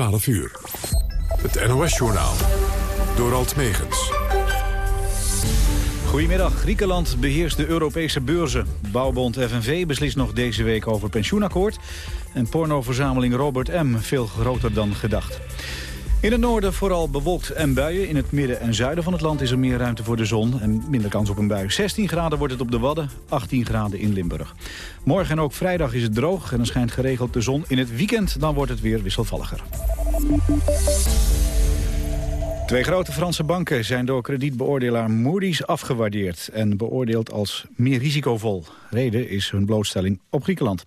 12 uur. Het NOS-journaal. Door Alt Megens. Goedemiddag. Griekenland beheerst de Europese beurzen. Bouwbond FNV beslist nog deze week over pensioenakkoord. En pornoverzameling Robert M. veel groter dan gedacht. In het noorden vooral bewolkt en buien. In het midden en zuiden van het land is er meer ruimte voor de zon... en minder kans op een bui. 16 graden wordt het op de Wadden, 18 graden in Limburg. Morgen en ook vrijdag is het droog en dan schijnt geregeld de zon. In het weekend dan wordt het weer wisselvalliger. Twee grote Franse banken zijn door kredietbeoordelaar Moody's afgewaardeerd... en beoordeeld als meer risicovol. Reden is hun blootstelling op Griekenland.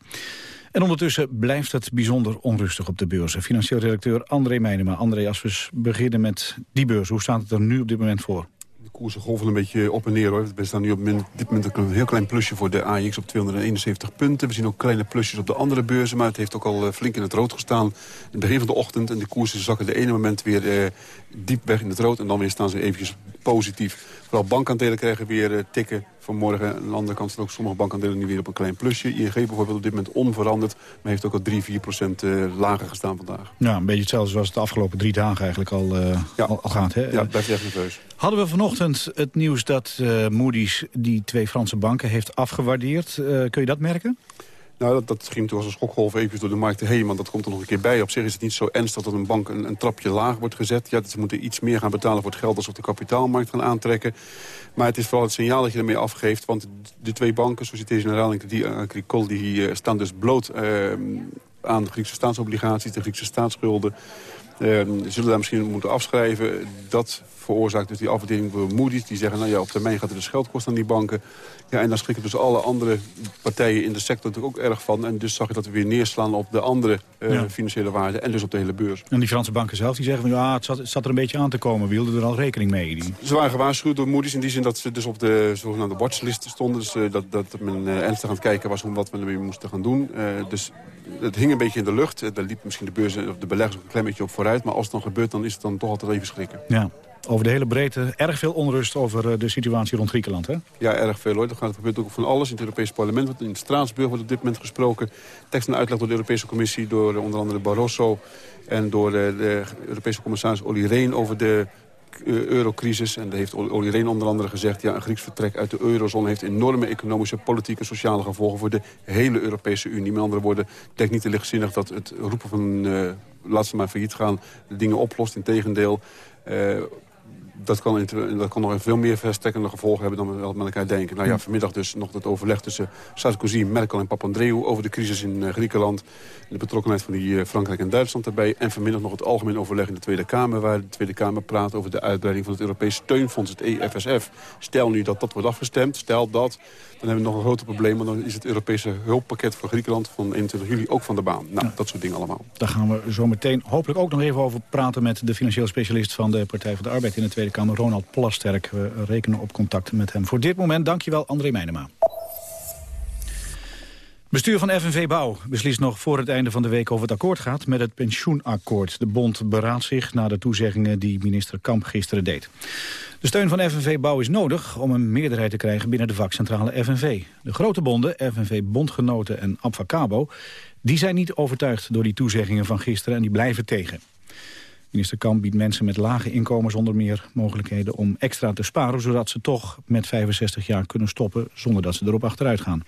En ondertussen blijft het bijzonder onrustig op de beurzen. Financieel redacteur André Meijnema. André, als we beginnen met die beurs, hoe staat het er nu op dit moment voor? De koersen golven een beetje op en neer. hoor. We staan nu op dit moment een heel klein plusje voor de AX op 271 punten. We zien ook kleine plusjes op de andere beurzen. Maar het heeft ook al eh, flink in het rood gestaan. In het begin van de ochtend. En de koersen zakken de ene moment weer eh, diep weg in het rood. En dan weer staan ze eventjes positief. Vooral bankaandelen krijgen weer uh, tikken vanmorgen. Aan de andere kant staan ook sommige bankaandelen nu weer op een klein plusje. ING bijvoorbeeld op dit moment onveranderd. Maar heeft ook al 3, 4 procent uh, lager gestaan vandaag. Ja, een beetje hetzelfde zoals het de afgelopen drie dagen eigenlijk al, uh, ja. al, al, gaat. Hè? Ja, blijft echt nerveus. Hadden we vanochtend het nieuws dat Moody's die twee Franse banken heeft afgewaardeerd. kun je dat merken? Nou, dat, dat ging toen als een schokgolf even door de markt heen. Want dat komt er nog een keer bij. Op zich is het niet zo ernstig dat een bank een, een trapje laag wordt gezet. Ja, ze moeten iets meer gaan betalen voor het geld als op de kapitaalmarkt gaan aantrekken. Maar het is vooral het signaal dat je ermee afgeeft. Want de twee banken, Société Générale en Crédit Agricole... die uh, staan dus bloot uh, aan de Griekse staatsobligaties, de Griekse staatsschulden. Uh, zullen daar misschien moeten afschrijven. Dat veroorzaakt dus die afdeling voor Moody's. Die zeggen, nou ja, op termijn gaat er dus geld kosten aan die banken. Ja, en dan schrikken dus alle andere partijen in de sector natuurlijk ook erg van. En dus zag je dat we weer neerslaan op de andere uh, financiële waarden. En dus op de hele beurs. En die Franse banken zelf die zeggen, van, ja, het zat, het zat er een beetje aan te komen. We hielden er al rekening mee. Die... Ze waren gewaarschuwd door Moody's in die zin dat ze dus op de zogenaamde watchlist stonden. Dus uh, dat, dat men uh, ernstig aan het kijken was om wat we ermee moesten gaan doen. dus het hing een beetje in de lucht. Daar liep misschien de beurs of de beleggers een klein beetje op vooruit. Maar als het dan gebeurt, dan is het dan toch altijd even schrikken. Ja over de hele breedte erg veel onrust over eh, de situatie rond Griekenland, hè? Ja, erg veel hoor. Er gebeurt ook van alles in het Europese parlement. In Straatsburg wordt op dit moment gesproken. Tekst en uitleg door de Europese Commissie, door onder andere Barroso... en door de, de Europese commissaris Olly Rehn over de eurocrisis. En daar heeft Olly Rehn onder andere gezegd... ja, een Grieks vertrek uit de eurozone heeft enorme economische, politieke en sociale gevolgen... voor de hele Europese Unie. Met andere woorden, ik denk niet te lichtzinnig dat het roepen van... Uh, laat ze maar failliet gaan, de dingen oplost. Integendeel, uh, dat kan, dat kan nog veel meer verstrekkende gevolgen hebben dan we met elkaar denken. Nou ja, vanmiddag dus nog het overleg tussen Sarkozy, Merkel en Papandreou... over de crisis in uh, Griekenland. De betrokkenheid van die, uh, Frankrijk en Duitsland erbij. En vanmiddag nog het algemeen overleg in de Tweede Kamer... waar de Tweede Kamer praat over de uitbreiding van het Europees Steunfonds, het EFSF. Stel nu dat dat wordt afgestemd, stel dat dan hebben we nog een groter probleem. Want dan is het Europese hulppakket voor Griekenland van 21 juli ook van de baan. Nou, dat soort dingen allemaal. Daar gaan we zo meteen hopelijk ook nog even over praten... met de financieel specialist van de Partij van de Arbeid in de Tweede Kamer, Ronald Plasterk. We rekenen op contact met hem. Voor dit moment dankjewel, André Meijnema. Bestuur van FNV Bouw beslist nog voor het einde van de week over het akkoord gaat met het pensioenakkoord. De bond beraadt zich na de toezeggingen die minister Kamp gisteren deed. De steun van FNV Bouw is nodig om een meerderheid te krijgen binnen de vakcentrale FNV. De grote bonden, FNV Bondgenoten en Abfacabo, die zijn niet overtuigd door die toezeggingen van gisteren en die blijven tegen. Minister Kamp biedt mensen met lage inkomens onder meer mogelijkheden om extra te sparen, zodat ze toch met 65 jaar kunnen stoppen zonder dat ze erop achteruit gaan.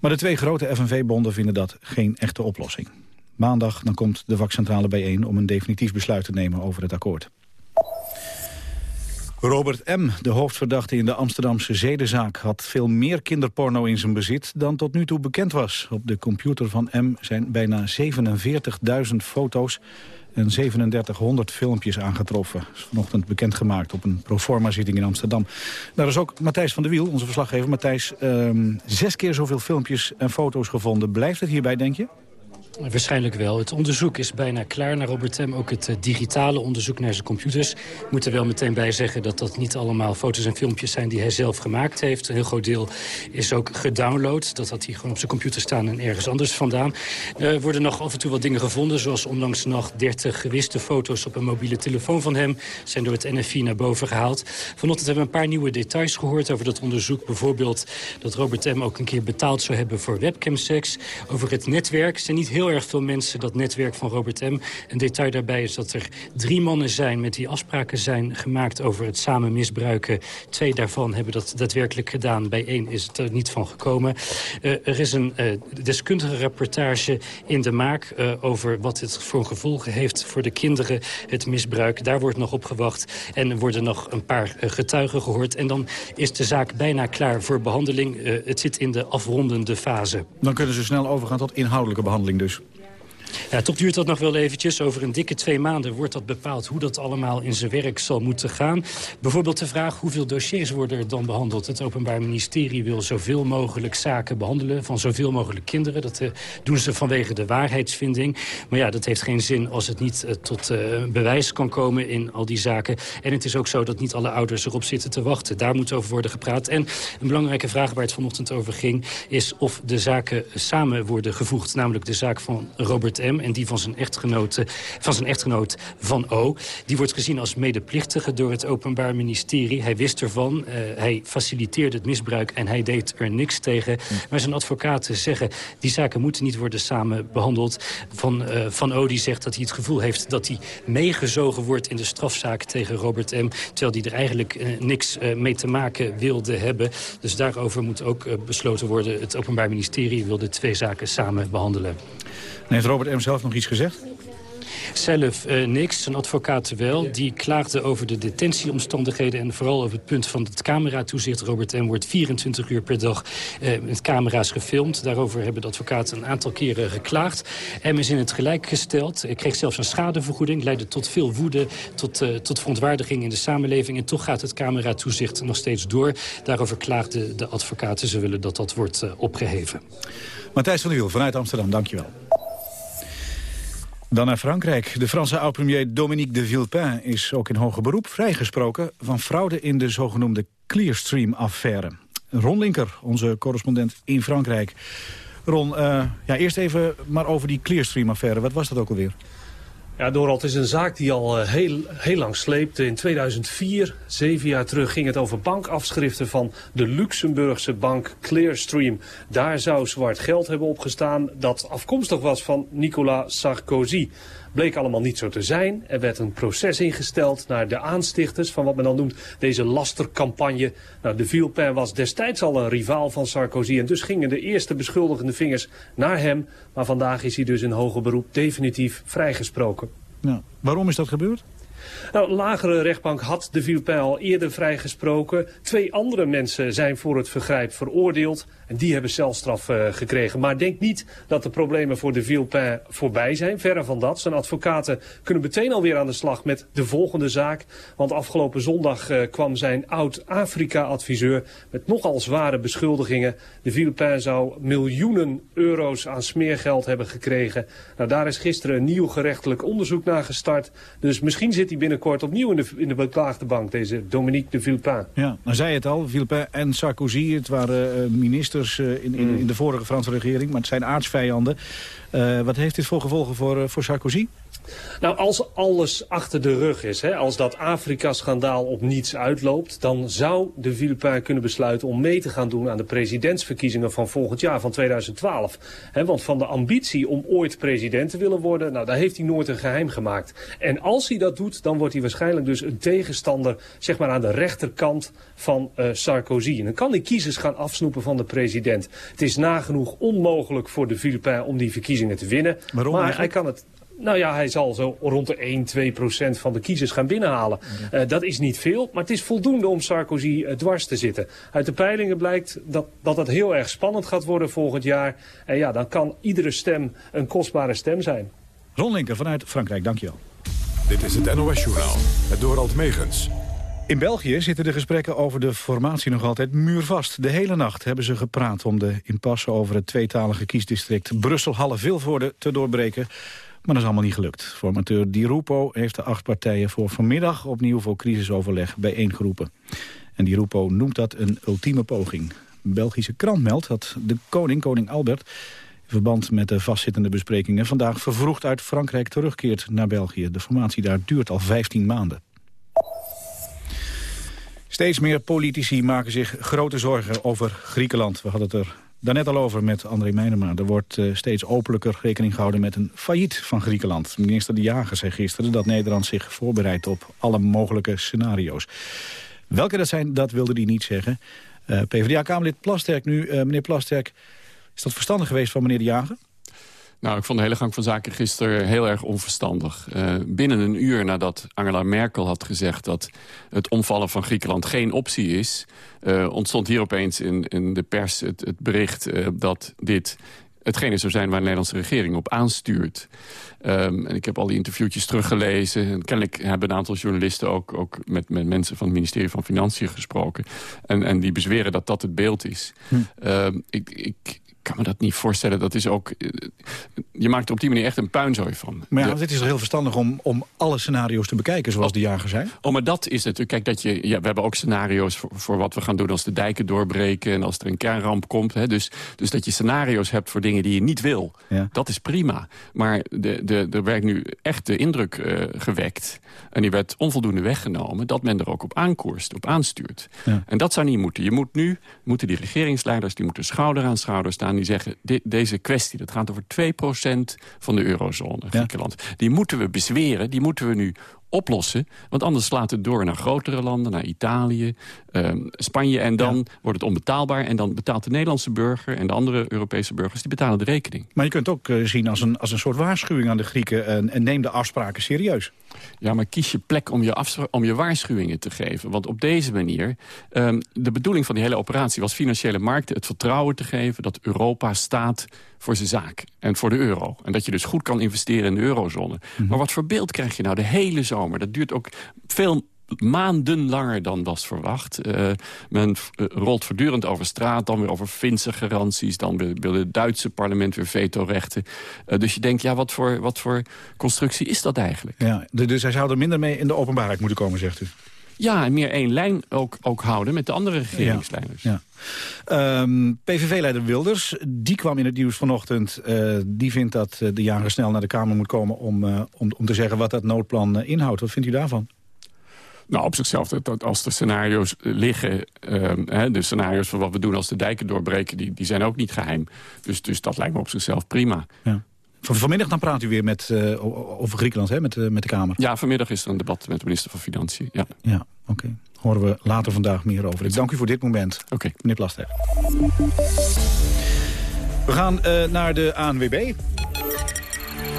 Maar de twee grote FNV-bonden vinden dat geen echte oplossing. Maandag dan komt de vakcentrale bijeen om een definitief besluit te nemen over het akkoord. Robert M., de hoofdverdachte in de Amsterdamse zedenzaak... had veel meer kinderporno in zijn bezit dan tot nu toe bekend was. Op de computer van M zijn bijna 47.000 foto's en 3700 filmpjes aangetroffen. Is vanochtend bekendgemaakt op een proforma-zitting in Amsterdam. Daar is ook Matthijs van der Wiel, onze verslaggever. Matthijs, um, zes keer zoveel filmpjes en foto's gevonden. Blijft het hierbij, denk je? Waarschijnlijk wel. Het onderzoek is bijna klaar naar Robert Tem. Ook het uh, digitale onderzoek naar zijn computers. Ik moet er wel meteen bij zeggen dat dat niet allemaal foto's en filmpjes zijn die hij zelf gemaakt heeft. Een heel groot deel is ook gedownload. Dat had hij gewoon op zijn computer staan en ergens anders vandaan. Er worden nog af en toe wat dingen gevonden. Zoals onlangs nog 30 gewiste foto's op een mobiele telefoon van hem. Zijn door het NFI naar boven gehaald. Vanochtend hebben we een paar nieuwe details gehoord over dat onderzoek. Bijvoorbeeld dat Robert Tem ook een keer betaald zou hebben voor webcamsex. Over het netwerk zijn niet heel heel erg veel mensen dat netwerk van Robert M. Een detail daarbij is dat er drie mannen zijn... met die afspraken zijn gemaakt over het samen misbruiken. Twee daarvan hebben dat daadwerkelijk gedaan. Bij één is het er niet van gekomen. Uh, er is een uh, deskundige rapportage in de maak... Uh, over wat het voor gevolgen heeft voor de kinderen, het misbruik. Daar wordt nog op gewacht. En er worden nog een paar getuigen gehoord. En dan is de zaak bijna klaar voor behandeling. het zit in de afrondende fase. Dan kunnen ze snel overgaan tot inhoudelijke behandeling dus. Ja, toch duurt dat nog wel eventjes. Over een dikke twee maanden wordt dat bepaald hoe dat allemaal in zijn werk zal moeten gaan. Bijvoorbeeld de vraag hoeveel dossiers worden er dan behandeld. Het Openbaar Ministerie wil zoveel mogelijk zaken behandelen van zoveel mogelijk kinderen. Dat uh, doen ze vanwege de waarheidsvinding. Maar ja, dat heeft geen zin als het niet uh, tot uh, bewijs kan komen in al die zaken. En het is ook zo dat niet alle ouders erop zitten te wachten. Daar moet over worden gepraat. En een belangrijke vraag waar het vanochtend over ging... is of de zaken samen worden gevoegd. Namelijk de zaak van Robert en die van zijn, echtgenote, van zijn echtgenoot Van O. Die wordt gezien als medeplichtige door het Openbaar Ministerie. Hij wist ervan, uh, hij faciliteerde het misbruik en hij deed er niks tegen. Maar zijn advocaten zeggen, die zaken moeten niet worden samen behandeld. Van, uh, van O die zegt dat hij het gevoel heeft dat hij meegezogen wordt in de strafzaak tegen Robert M. Terwijl hij er eigenlijk uh, niks mee te maken wilde hebben. Dus daarover moet ook besloten worden. Het Openbaar Ministerie wil de twee zaken samen behandelen. Heeft Robert M. zelf nog iets gezegd? Zelf uh, niks, zijn advocaat wel. Die klaagde over de detentieomstandigheden... en vooral over het punt van het cameratoezicht. Robert M. wordt 24 uur per dag uh, met camera's gefilmd. Daarover hebben de advocaten een aantal keren geklaagd. M is in het gelijk gesteld. Kreeg zelfs een schadevergoeding. Leidde tot veel woede, tot, uh, tot verontwaardiging in de samenleving. En toch gaat het cameratoezicht nog steeds door. Daarover klaagden de advocaten. Ze willen dat dat wordt opgeheven. Matthijs van der Wiel vanuit Amsterdam, dankjewel. Dan naar Frankrijk. De Franse oud-premier Dominique de Villepin is ook in hoger beroep vrijgesproken van fraude in de zogenoemde Clearstream-affaire. Ron Linker, onze correspondent in Frankrijk. Ron, uh, ja, eerst even maar over die Clearstream-affaire. Wat was dat ook alweer? Ja, Dorald, is een zaak die al uh, heel, heel lang sleept. In 2004, zeven jaar terug, ging het over bankafschriften van de Luxemburgse bank Clearstream. Daar zou zwart geld hebben opgestaan dat afkomstig was van Nicolas Sarkozy bleek allemaal niet zo te zijn. Er werd een proces ingesteld naar de aanstichters van wat men dan noemt deze lastercampagne. Nou, de Villepin was destijds al een rivaal van Sarkozy en dus gingen de eerste beschuldigende vingers naar hem. Maar vandaag is hij dus in hoger beroep definitief vrijgesproken. Ja. Waarom is dat gebeurd? Nou, lagere rechtbank had de Villepin al eerder vrijgesproken. Twee andere mensen zijn voor het vergrijp veroordeeld. En die hebben celstraf uh, gekregen. Maar denk niet dat de problemen voor de Villepin voorbij zijn. Verre van dat. Zijn advocaten kunnen meteen alweer aan de slag met de volgende zaak. Want afgelopen zondag uh, kwam zijn oud-Afrika-adviseur met nogal zware beschuldigingen. De Villepin zou miljoenen euro's aan smeergeld hebben gekregen. Nou, daar is gisteren een nieuw gerechtelijk onderzoek naar gestart. Dus misschien zit hij binnenkort opnieuw in de, in de beklaagde bank, deze Dominique de Villepin. Ja, dan zei het al, Villepin en Sarkozy, het waren uh, ministers uh, in, in, in, de vorige Franse regering, maar het zijn aardsvijanden. Uh, wat heeft dit voor gevolgen voor, voor Sarkozy? Nou, als alles achter de rug is, hè, als dat Afrika-schandaal op niets uitloopt... dan zou de Villepin kunnen besluiten om mee te gaan doen aan de presidentsverkiezingen van volgend jaar, van 2012. Hè, want van de ambitie om ooit president te willen worden, nou, daar heeft hij nooit een geheim gemaakt. En als hij dat doet, dan wordt hij waarschijnlijk dus een tegenstander, zeg maar aan de rechterkant van uh, Sarkozy. En dan kan hij kiezers gaan afsnoepen van de president. Het is nagenoeg onmogelijk voor de Villepin om die verkiezingen te winnen. Waarom maar hij kan het... Nou ja, hij zal zo rond de 1, 2 procent van de kiezers gaan binnenhalen. Ja. Uh, dat is niet veel, maar het is voldoende om Sarkozy uh, dwars te zitten. Uit de peilingen blijkt dat, dat het heel erg spannend gaat worden volgend jaar. En ja, dan kan iedere stem een kostbare stem zijn. Ron Linker vanuit Frankrijk, dankjewel. Dit is het NOS Journaal, het Dorald Megens. In België zitten de gesprekken over de formatie nog altijd muurvast. De hele nacht hebben ze gepraat om de impasse over het tweetalige kiesdistrict Brussel-Halle-Vilvoorde te doorbreken. Maar dat is allemaal niet gelukt. Formateur Di Rupo heeft de acht partijen voor vanmiddag opnieuw voor crisisoverleg bijeengeroepen. En Di Rupo noemt dat een ultieme poging. Belgische krant meldt dat de koning, koning Albert, in verband met de vastzittende besprekingen vandaag vervroegd uit Frankrijk terugkeert naar België. De formatie daar duurt al 15 maanden. Steeds meer politici maken zich grote zorgen over Griekenland. We hadden het er Daarnet al over met André Meijnema. Er wordt uh, steeds openlijker rekening gehouden met een failliet van Griekenland. Minister De Jager zei gisteren dat Nederland zich voorbereidt op alle mogelijke scenario's. Welke dat zijn, dat wilde hij niet zeggen. Uh, PvdA-Kamerlid Plasterk nu. Uh, meneer Plasterk, is dat verstandig geweest van meneer De Jager? Nou, ik vond de hele gang van zaken gisteren heel erg onverstandig. Uh, binnen een uur nadat Angela Merkel had gezegd... dat het omvallen van Griekenland geen optie is... Uh, ontstond hier opeens in, in de pers het, het bericht uh, dat dit hetgene zou zijn waar de Nederlandse regering op aanstuurt. Um, en ik heb al die interviewtjes teruggelezen. En kennelijk hebben een aantal journalisten ook, ook met, met mensen van het ministerie van Financiën gesproken. En, en die bezweren dat dat het beeld is. Hm. Um, ik, ik, kan me dat niet voorstellen. Dat is ook, eh, je maakt er op die manier echt een puinzooi van. Maar ja, dit is heel verstandig om, om alle scenario's te bekijken, zoals de jager zei. Oh, maar dat is natuurlijk... Kijk, dat je, ja, we hebben ook scenario's voor, voor wat we gaan doen als de dijken doorbreken... en als er een kernramp komt. Hè, dus, dus dat je scenario's hebt voor dingen die je niet wil. Ja. Dat is prima. Maar de, de, er werd nu echt de indruk uh, gewekt... en die werd onvoldoende weggenomen... dat men er ook op aankoerst, op aanstuurt. Ja. En dat zou niet moeten. Je moet nu, moeten die regeringsleiders... die moeten schouder aan schouder staan die zeggen... deze kwestie, dat gaat over 2% van de eurozone, Griekenland... Ja. die moeten we bezweren, die moeten we nu oplossen. Want anders slaat het door naar grotere landen, naar Italië, uh, Spanje. En dan ja. wordt het onbetaalbaar. En dan betaalt de Nederlandse burger en de andere Europese burgers... die betalen de rekening. Maar je kunt ook uh, zien als een, als een soort waarschuwing aan de Grieken... en, en neem de afspraken serieus. Ja, maar kies je plek om je, om je waarschuwingen te geven. Want op deze manier... Um, de bedoeling van die hele operatie was financiële markten... het vertrouwen te geven dat Europa staat voor zijn zaak en voor de euro. En dat je dus goed kan investeren in de eurozone. Mm -hmm. Maar wat voor beeld krijg je nou de hele zomer? Dat duurt ook veel maanden langer dan was verwacht. Uh, men uh, rolt voortdurend over straat, dan weer over Finse garanties... dan wil het Duitse parlement weer vetorechten. Uh, dus je denkt, ja, wat voor, wat voor constructie is dat eigenlijk? Ja, dus hij zou er minder mee in de openbaarheid moeten komen, zegt u? Ja, en meer één lijn ook, ook houden met de andere regeringsleiders. Ja, ja. Um, PVV-leider Wilders, die kwam in het nieuws vanochtend. Uh, die vindt dat de jager snel naar de Kamer moet komen... om, uh, om, om te zeggen wat dat noodplan uh, inhoudt. Wat vindt u daarvan? Nou, op zichzelf, dat als de scenario's liggen... Um, hè, de scenario's van wat we doen als de dijken doorbreken... die, die zijn ook niet geheim. Dus, dus dat lijkt me op zichzelf prima. Ja. Van, vanmiddag dan praat u weer met, uh, over Griekenland hè, met, uh, met de Kamer. Ja, vanmiddag is er een debat met de minister van Financiën. Ja, ja oké. Okay. Horen we later vandaag meer over. Ik dank u voor dit moment, Oké. Okay. meneer Plaster. We gaan uh, naar de ANWB.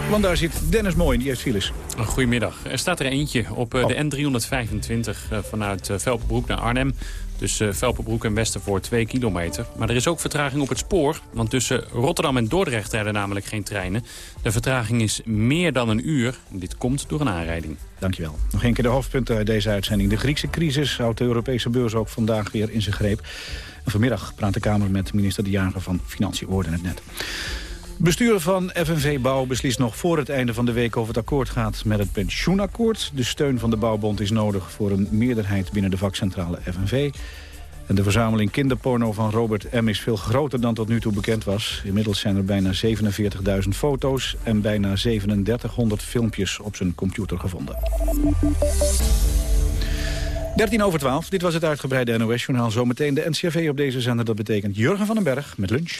Want daar zit Dennis Mooi in die heeft files. Goedemiddag. Er staat er eentje op uh, oh. de N325 uh, vanuit uh, Velpenbroek naar Arnhem. Tussen uh, Velpenbroek en Westervoort 2 kilometer. Maar er is ook vertraging op het spoor. Want tussen Rotterdam en Dordrecht rijden namelijk geen treinen. De vertraging is meer dan een uur. Dit komt door een aanrijding. Dankjewel. Nog een keer de hoofdpunten uit deze uitzending. De Griekse crisis houdt de Europese beurs ook vandaag weer in zijn greep. Vanmiddag praat de Kamer met minister De Jager van Financiën. Het net. Bestuur van FNV Bouw beslist nog voor het einde van de week of het akkoord gaat met het pensioenakkoord. De steun van de Bouwbond is nodig voor een meerderheid binnen de vakcentrale FNV. En de verzameling kinderporno van Robert M. is veel groter dan tot nu toe bekend was. Inmiddels zijn er bijna 47.000 foto's en bijna 3700 filmpjes op zijn computer gevonden. 13 over 12, dit was het uitgebreide NOS-journaal. Zometeen de NCRV op deze zender, dat betekent Jurgen van den Berg met lunch.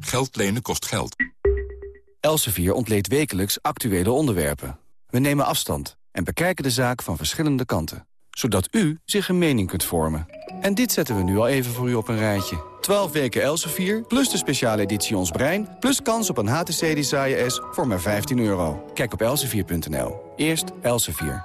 Geld lenen kost geld. Elsevier ontleedt wekelijks actuele onderwerpen. We nemen afstand en bekijken de zaak van verschillende kanten. Zodat u zich een mening kunt vormen. En dit zetten we nu al even voor u op een rijtje. 12 weken Elsevier, plus de speciale editie Ons Brein... plus kans op een HTC Desire S voor maar 15 euro. Kijk op elsevier.nl. Eerst Elsevier.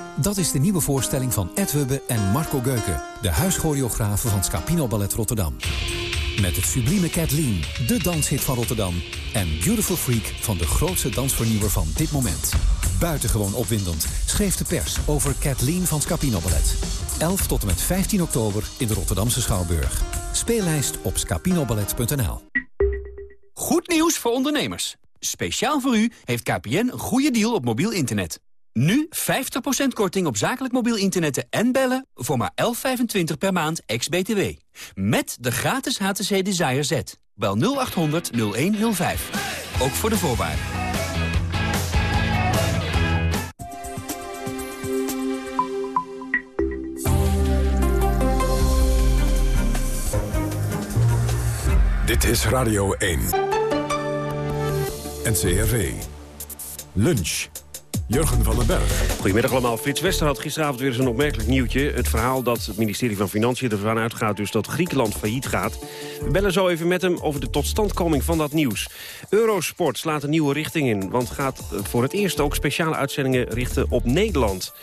Dat is de nieuwe voorstelling van Ed Hubbe en Marco Geuken... de huischoreografen van Scapino Ballet Rotterdam. Met het sublieme Kathleen, de danshit van Rotterdam... en Beautiful Freak van de grootste dansvernieuwer van dit moment. Buitengewoon opwindend schreef de pers over Kathleen van Scapino Ballet. 11 tot en met 15 oktober in de Rotterdamse Schouwburg. Speellijst op scapinoballet.nl Goed nieuws voor ondernemers. Speciaal voor u heeft KPN een goede deal op mobiel internet. Nu 50% korting op zakelijk mobiel internet en bellen voor maar 11,25 per maand ex-BTW. Met de gratis HTC Desire Z. Bel 0800 0105. Ook voor de voorwaarden. Dit is Radio 1. NCRV. Lunch. Jurgen van den Berg. Goedemiddag allemaal. Frits Wester had gisteravond weer eens een opmerkelijk nieuwtje. Het verhaal dat het ministerie van Financiën ervan uitgaat... dus dat Griekenland failliet gaat. We bellen zo even met hem over de totstandkoming van dat nieuws. Eurosport slaat een nieuwe richting in... want gaat voor het eerst ook speciale uitzendingen richten op Nederland.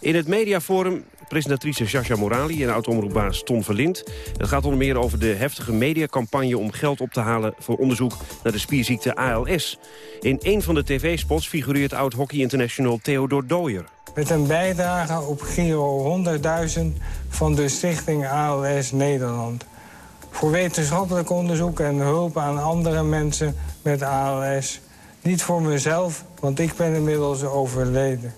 In het mediaforum presentatrice Sascha Morali en oud-omroepbaas Tom Verlind. Het gaat onder meer over de heftige mediacampagne om geld op te halen... voor onderzoek naar de spierziekte ALS. In een van de tv-spots figureert oud-hockey international Theodor Dooyer. Met een bijdrage op Giro 100.000 van de stichting ALS Nederland. Voor wetenschappelijk onderzoek en hulp aan andere mensen met ALS. Niet voor mezelf, want ik ben inmiddels overleden.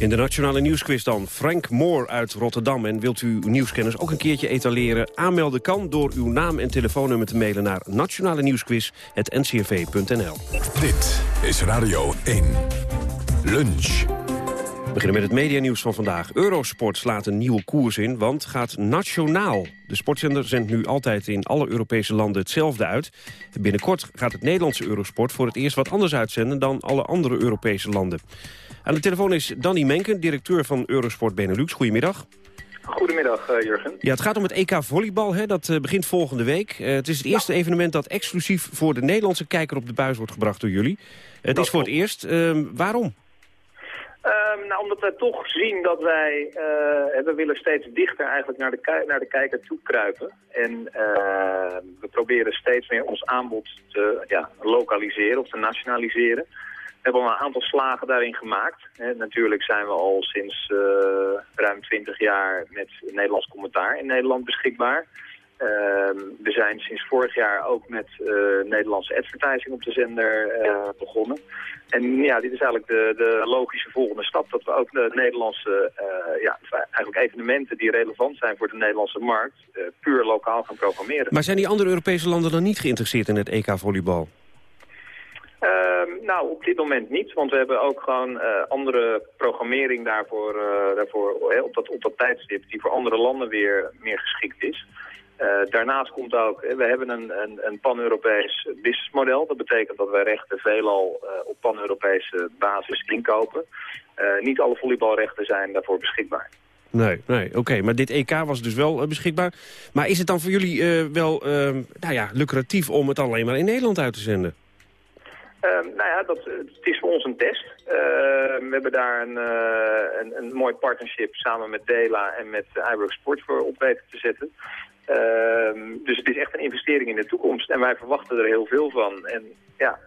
In de Nationale Nieuwsquiz dan Frank Moor uit Rotterdam. En wilt u uw nieuwskennis ook een keertje etaleren? Aanmelden kan door uw naam en telefoonnummer te mailen naar nationale nieuwsquiz.ncrv.nl. Dit is Radio 1. Lunch. We beginnen met het medianieuws van vandaag. Eurosport slaat een nieuwe koers in, want gaat nationaal. De sportzender zendt nu altijd in alle Europese landen hetzelfde uit. Binnenkort gaat het Nederlandse Eurosport voor het eerst wat anders uitzenden... dan alle andere Europese landen. Aan de telefoon is Danny Menken, directeur van Eurosport Benelux. Goedemiddag. Goedemiddag, uh, Jurgen. Ja, het gaat om het EK Volleybal. Hè? Dat uh, begint volgende week. Uh, het is het eerste evenement dat exclusief voor de Nederlandse kijker op de buis wordt gebracht door jullie. Het is voor het eerst. Ehm, waarom? Um, nou, omdat wij toch zien dat wij, we willen steeds dichter eigenlijk naar de, naar de kijker toe kruipen. En we proberen steeds meer ons aanbod te ja, lokaliseren of te nationaliseren. We hebben al een aantal slagen daarin gemaakt. natuurlijk zijn we al sinds uh, ruim 20 jaar met Nederlands commentaar in Nederland beschikbaar. Uh, we zijn sinds vorig jaar ook met uh, Nederlandse advertising op de zender uh, begonnen. En ja, dit is eigenlijk de, de logische volgende stap. Dat we ook de Nederlandse ja, eigenlijk evenementen die relevant zijn voor de Nederlandse markt... puur lokaal gaan programmeren. Maar zijn die andere Europese landen dan niet geïnteresseerd in het EK-volleybal? Uh, nou, op dit moment niet, want we hebben ook gewoon uh, andere programmering daarvoor, uh, daarvoor op, dat, op dat tijdstip die voor andere landen weer meer geschikt is. Daarnaast komt ook, we hebben een, een, een pan-Europees businessmodel. Dat betekent dat wij rechten veelal op pan-Europese basis inkopen. niet alle volleybalrechten zijn daarvoor beschikbaar. Nee, nee oké. Maar dit EK was dus wel beschikbaar. Maar is het dan voor jullie wel nou ja, lucratief om het alleen maar in Nederland uit te zenden? Uh, nou ja, dat, het is voor ons een test. Uh, we hebben daar een, uh, een, een, mooi partnership samen met Dela en met iWork Sport voor op weten te zetten. Ehm, dus het is echt een investering in de toekomst. En wij verwachten er heel veel van. En ja,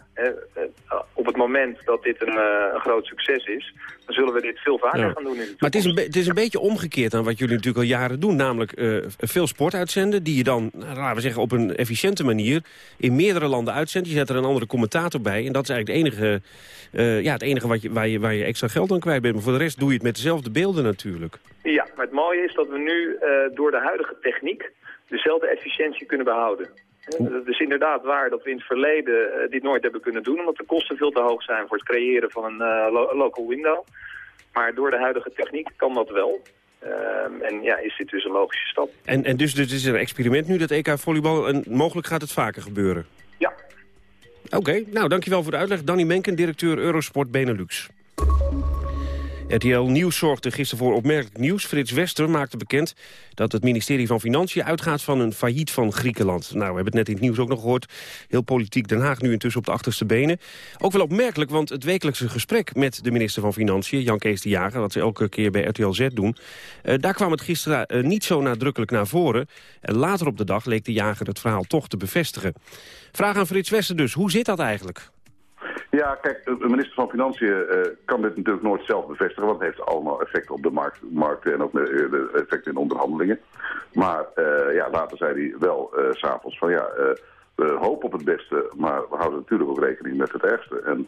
op het moment dat dit een, uh, een, groot succes is, dan zullen we dit veel vaker gaan doen in de Maar het is, een het is een beetje omgekeerd aan wat jullie natuurlijk al jaren doen. Namelijk uh, veel sport uitzenden die je dan, nou, laten we zeggen, op een efficiënte manier in meerdere landen uitzendt. Je zet er een andere commentator bij. En dat is eigenlijk het enige, uh, ja, het enige wat je, waar, je, waar je extra geld aan kwijt bent. Maar voor de rest doe je het met dezelfde beelden natuurlijk. Ja, maar het mooie is dat we nu door de huidige techniek dezelfde efficiëntie kunnen behouden. Het is inderdaad waar dat we in het verleden uh, dit nooit hebben kunnen doen... omdat de kosten veel te hoog zijn voor het creëren van een lo local window. Maar door de huidige techniek kan dat wel. Um, en ja, is dit dus een logische stap. En, en dus dit is een experiment nu, dat EK-volleybal, en mogelijk gaat het vaker gebeuren? Ja. Oké, okay, nou dankjewel voor de uitleg. Danny Menken, directeur Eurosport Benelux. RTL Nieuws zorgde gisteren voor opmerkelijk nieuws. Frits Wester maakte bekend dat het ministerie van Financiën uitgaat van een failliet van Griekenland. Nou, we hebben het net in het nieuws ook nog gehoord. Heel politiek Den Haag nu intussen op de achterste benen. Ook wel opmerkelijk, want het wekelijkse gesprek met de minister van Financiën, Jan Kees de Jager, dat ze elke keer bij RTL Z doen, uh, daar kwam het gisteren uh, niet zo nadrukkelijk naar voren. En later op de dag leek de Jager het verhaal toch te bevestigen. Vraag aan Frits Wester dus, hoe zit dat eigenlijk? Ja, kijk, de minister van Financiën uh, kan dit natuurlijk nooit zelf bevestigen... want het heeft allemaal effecten op de markt, markten en ook de, effecten in onderhandelingen. Maar uh, ja, later zei hij wel uh, s'avonds van ja, we hopen op het beste... maar we houden natuurlijk ook rekening met het ergste. En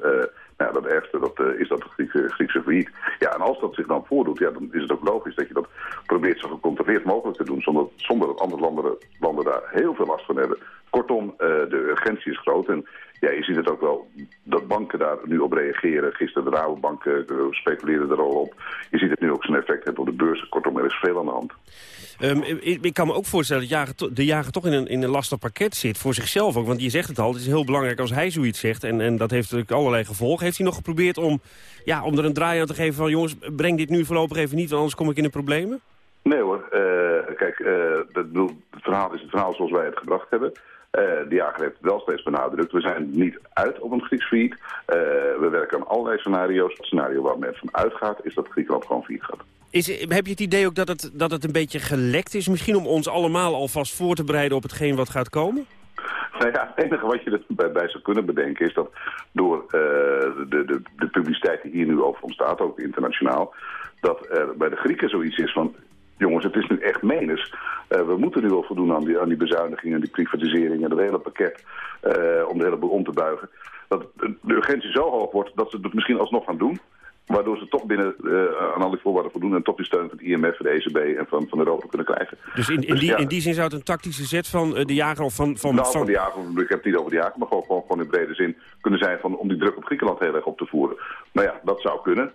nou dat ergste dat, is dat Griekse, Griekse failliet. Ja, en als dat zich dan voordoet, ja, dan is het ook logisch dat je dat probeert zo gecontroleerd mogelijk te doen... zonder, zonder dat andere landen, landen daar heel veel last van hebben. Kortom, de urgentie is groot en ja, je ziet het ook wel dat banken daar nu op reageren. Gisteren de Rabobanken uh, speculeren er al op. Je ziet het nu ook zijn effect hebben op de beurs. Kortom, er is veel aan de hand. Um, ik, ik, kan me ook voorstellen dat jager de jager toch in een, in een lastig pakket zit. Voor zichzelf ook. Want je zegt het al, het is heel belangrijk als hij zoiets zegt. En, en dat heeft natuurlijk allerlei gevolgen. Heeft hij nog geprobeerd om, ja, om er een draai aan te geven van... jongens, breng dit nu voorlopig even niet, want anders kom ik in de problemen? Nee hoor. Uh, kijk, uh, het, het verhaal is het verhaal zoals wij het gebracht hebben. Uh, de jager heeft wel steeds benadrukt. We zijn niet uit op een Grieks failliet. Uh, we werken aan allerlei scenario's. Het scenario waar men van uitgaat is dat Griekenland gewoon failliet gaat. Is, heb je het idee ook dat het, dat het een beetje gelekt is? Misschien om ons allemaal alvast voor te bereiden op hetgeen wat gaat komen? Nou ja, het enige wat je er bij, zou kunnen bedenken is dat door uh, de, de, de publiciteit die hier nu over ontstaat, ook internationaal, dat er bij de Grieken zoiets is van jongens, het is nu echt menens. Uh, we moeten nu wel voldoen aan die, aan die bezuinigingen, die privatisering en het hele pakket uh, om de hele boel om te buigen. Dat de urgentie zo hoog wordt dat ze het misschien alsnog gaan doen. Waardoor ze toch binnen uh, aan alle voorwaarden voldoen en toch die steun van het IMF, de ECB en van, van Europa kunnen krijgen. Dus in, in, dus, die, ja. in die zin zou het een tactische zet van de jager of van... van nou, van de jager, ik heb het niet over de jager, maar gewoon, gewoon, gewoon in brede zin kunnen zijn van, om die druk op Griekenland heel erg op te voeren. Nou ja, dat zou kunnen.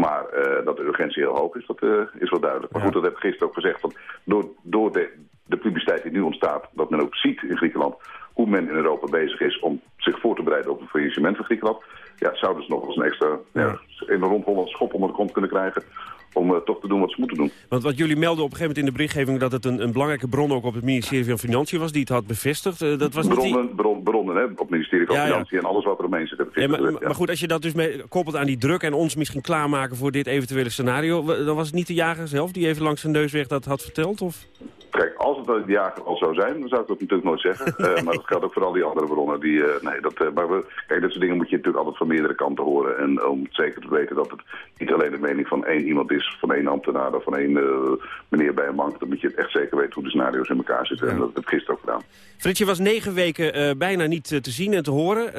Maar uh, dat de urgentie heel hoog is, dat uh, is wel duidelijk. Maar ja. goed, dat heb ik gisteren ook gezegd. Van door door de, de publiciteit die nu ontstaat, dat men ook ziet in Griekenland... hoe men in Europa bezig is om zich voor te bereiden op een faillissement van Griekenland... ja, zouden ze nog eens een extra ja. Ja, in een rond Holland schop onder de grond kunnen krijgen om uh, toch te doen wat ze moeten doen. Want wat jullie melden op een gegeven moment in de berichtgeving... dat het een, een belangrijke bron ook op het ministerie van Financiën was... die het had bevestigd. Uh, dat was bronnen, die... bron, bronnen hè, op het ministerie van ja, Financiën ja. en alles wat er omheen zit. Ja, maar, maar, goed, als je dat dus mee, koppelt aan die druk... en ons misschien klaarmaken voor dit eventuele scenario... dan was het niet de jager zelf die even langs zijn neus weg dat had verteld? Of? Kijk, als het de jager al zou zijn, dan zou ik dat natuurlijk nooit zeggen. uh, maar dat geldt ook voor al die andere bronnen. Die, uh, nee, dat, uh, maar we, kijk, dat soort dingen moet je natuurlijk altijd van meerdere kanten horen. En om zeker te weten dat het niet alleen de mening van één iemand is, van één ambtenaar of van één meneer bij een bank. Dan moet je echt zeker weten hoe de scenario's in elkaar zitten. Ja. En dat heb ik gisteren ook gedaan. Frits, je was negen weken bijna niet te zien en te horen.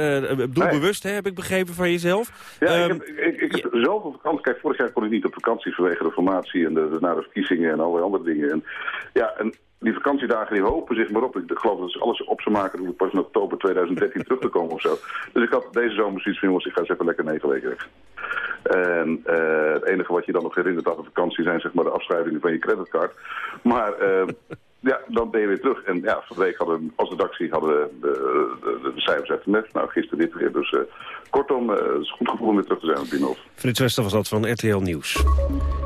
doelbewust, nee. hè, heb ik begrepen van jezelf. Ja, um, ik heb, ik, ik heb je... zoveel vakantie. Kijk, vorig jaar kon ik niet op vakantie vanwege de formatie en de, de, na de verkiezingen en allerlei andere dingen. En, ja, en die vakantiedagen die hopen zich maar op. Ik geloof dat ze alles op zou maken om pas in oktober 2013 terug te komen of zo. Dus ik had deze zomer zoiets van, ik ga eens even lekker negen weken weg. En uh, het enige wat je dan nog herinnert aan de vakantie zijn zeg maar de afschrijvingen van je creditcard. Maar uh, ja, dan ben je weer terug. En ja, van week hadden we als redactie hadden de, de, de cijfers uit de net. Nou, gisteren dit weer. Dus uh, kortom, uh, het is goed gevoel om weer terug te zijn op Binnenhof. Frits Wester was dat van RTL Nieuws.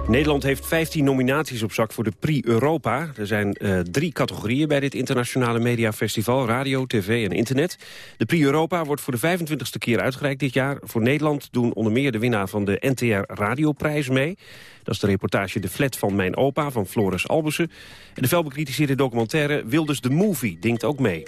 Nederland heeft 15 nominaties op zak voor de Prix Europa. Er zijn uh, drie categorieën bij dit internationale mediafestival. Radio, tv en internet. De Prix Europa wordt voor de 25ste keer uitgereikt dit jaar. Voor Nederland doen onder meer de winnaar van de NTR Radioprijs mee. Dat is de reportage De Flat van Mijn Opa van Floris Albussen. En de felbekritiseerde documentaire Wilders de Movie dingt ook mee.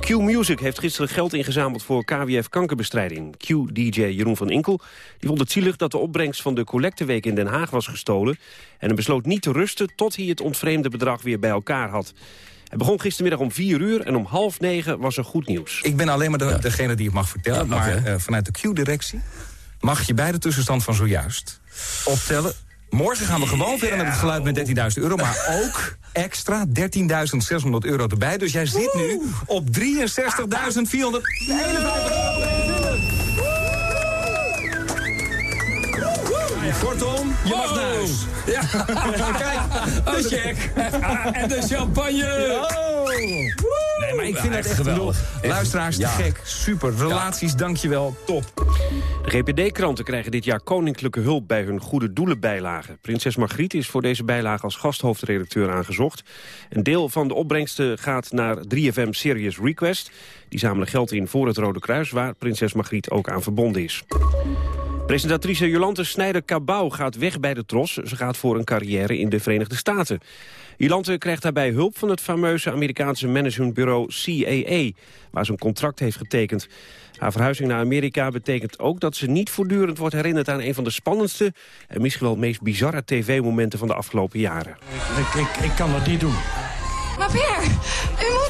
Q-Music heeft gisteren geld ingezameld voor KWF kankerbestrijding. Q-DJ Jeroen van Inkel die vond het zielig dat de opbrengst van de collecteweek in Den Haag was gestolen... en hij besloot niet te rusten tot hij het ontvreemde bedrag weer bij elkaar had. Het begon gistermiddag om vier uur en om half negen was er goed nieuws. Ik ben alleen maar de, degene die het mag vertellen, ja, maar uh, vanuit de Q-directie mag je bij de tussenstand van zojuist optellen. Morgen gaan we gewoon verder met het geluid met 13.000 euro, maar ook extra 13.600 euro erbij. Dus jij zit nu op 63.451 euro. Kortom, je mag naar huis. Ja, kijk, de check. en de champagne. Nee, maar ik vind het echt geweldig. Luisteraars, te gek. Super. Relaties, dankjewel. Top. De GPD-kranten krijgen dit jaar koninklijke hulp bij hun goede doelenbijlagen. Prinses Margriet is voor deze bijlage als gasthoofdredacteur aangezocht. Een deel van de opbrengsten gaat naar 3FM Serious Request. Die zamelen geld in voor het Rode Kruis, waar prinses Margriet ook aan verbonden is. Presentatrice Jolante Snijder-Cabau gaat weg bij de Tros. Ze gaat voor een carrière in de Verenigde Staten. Jolante krijgt daarbij hulp van het fameuze Amerikaanse managementbureau CAA... waar ze een contract heeft getekend. Haar verhuizing naar Amerika betekent ook dat ze niet voortdurend wordt herinnerd... aan een van de spannendste en misschien wel meest bizarre tv-momenten van de afgelopen jaren. Ik, ik, ik kan dat niet doen. Maar Pierre, u moet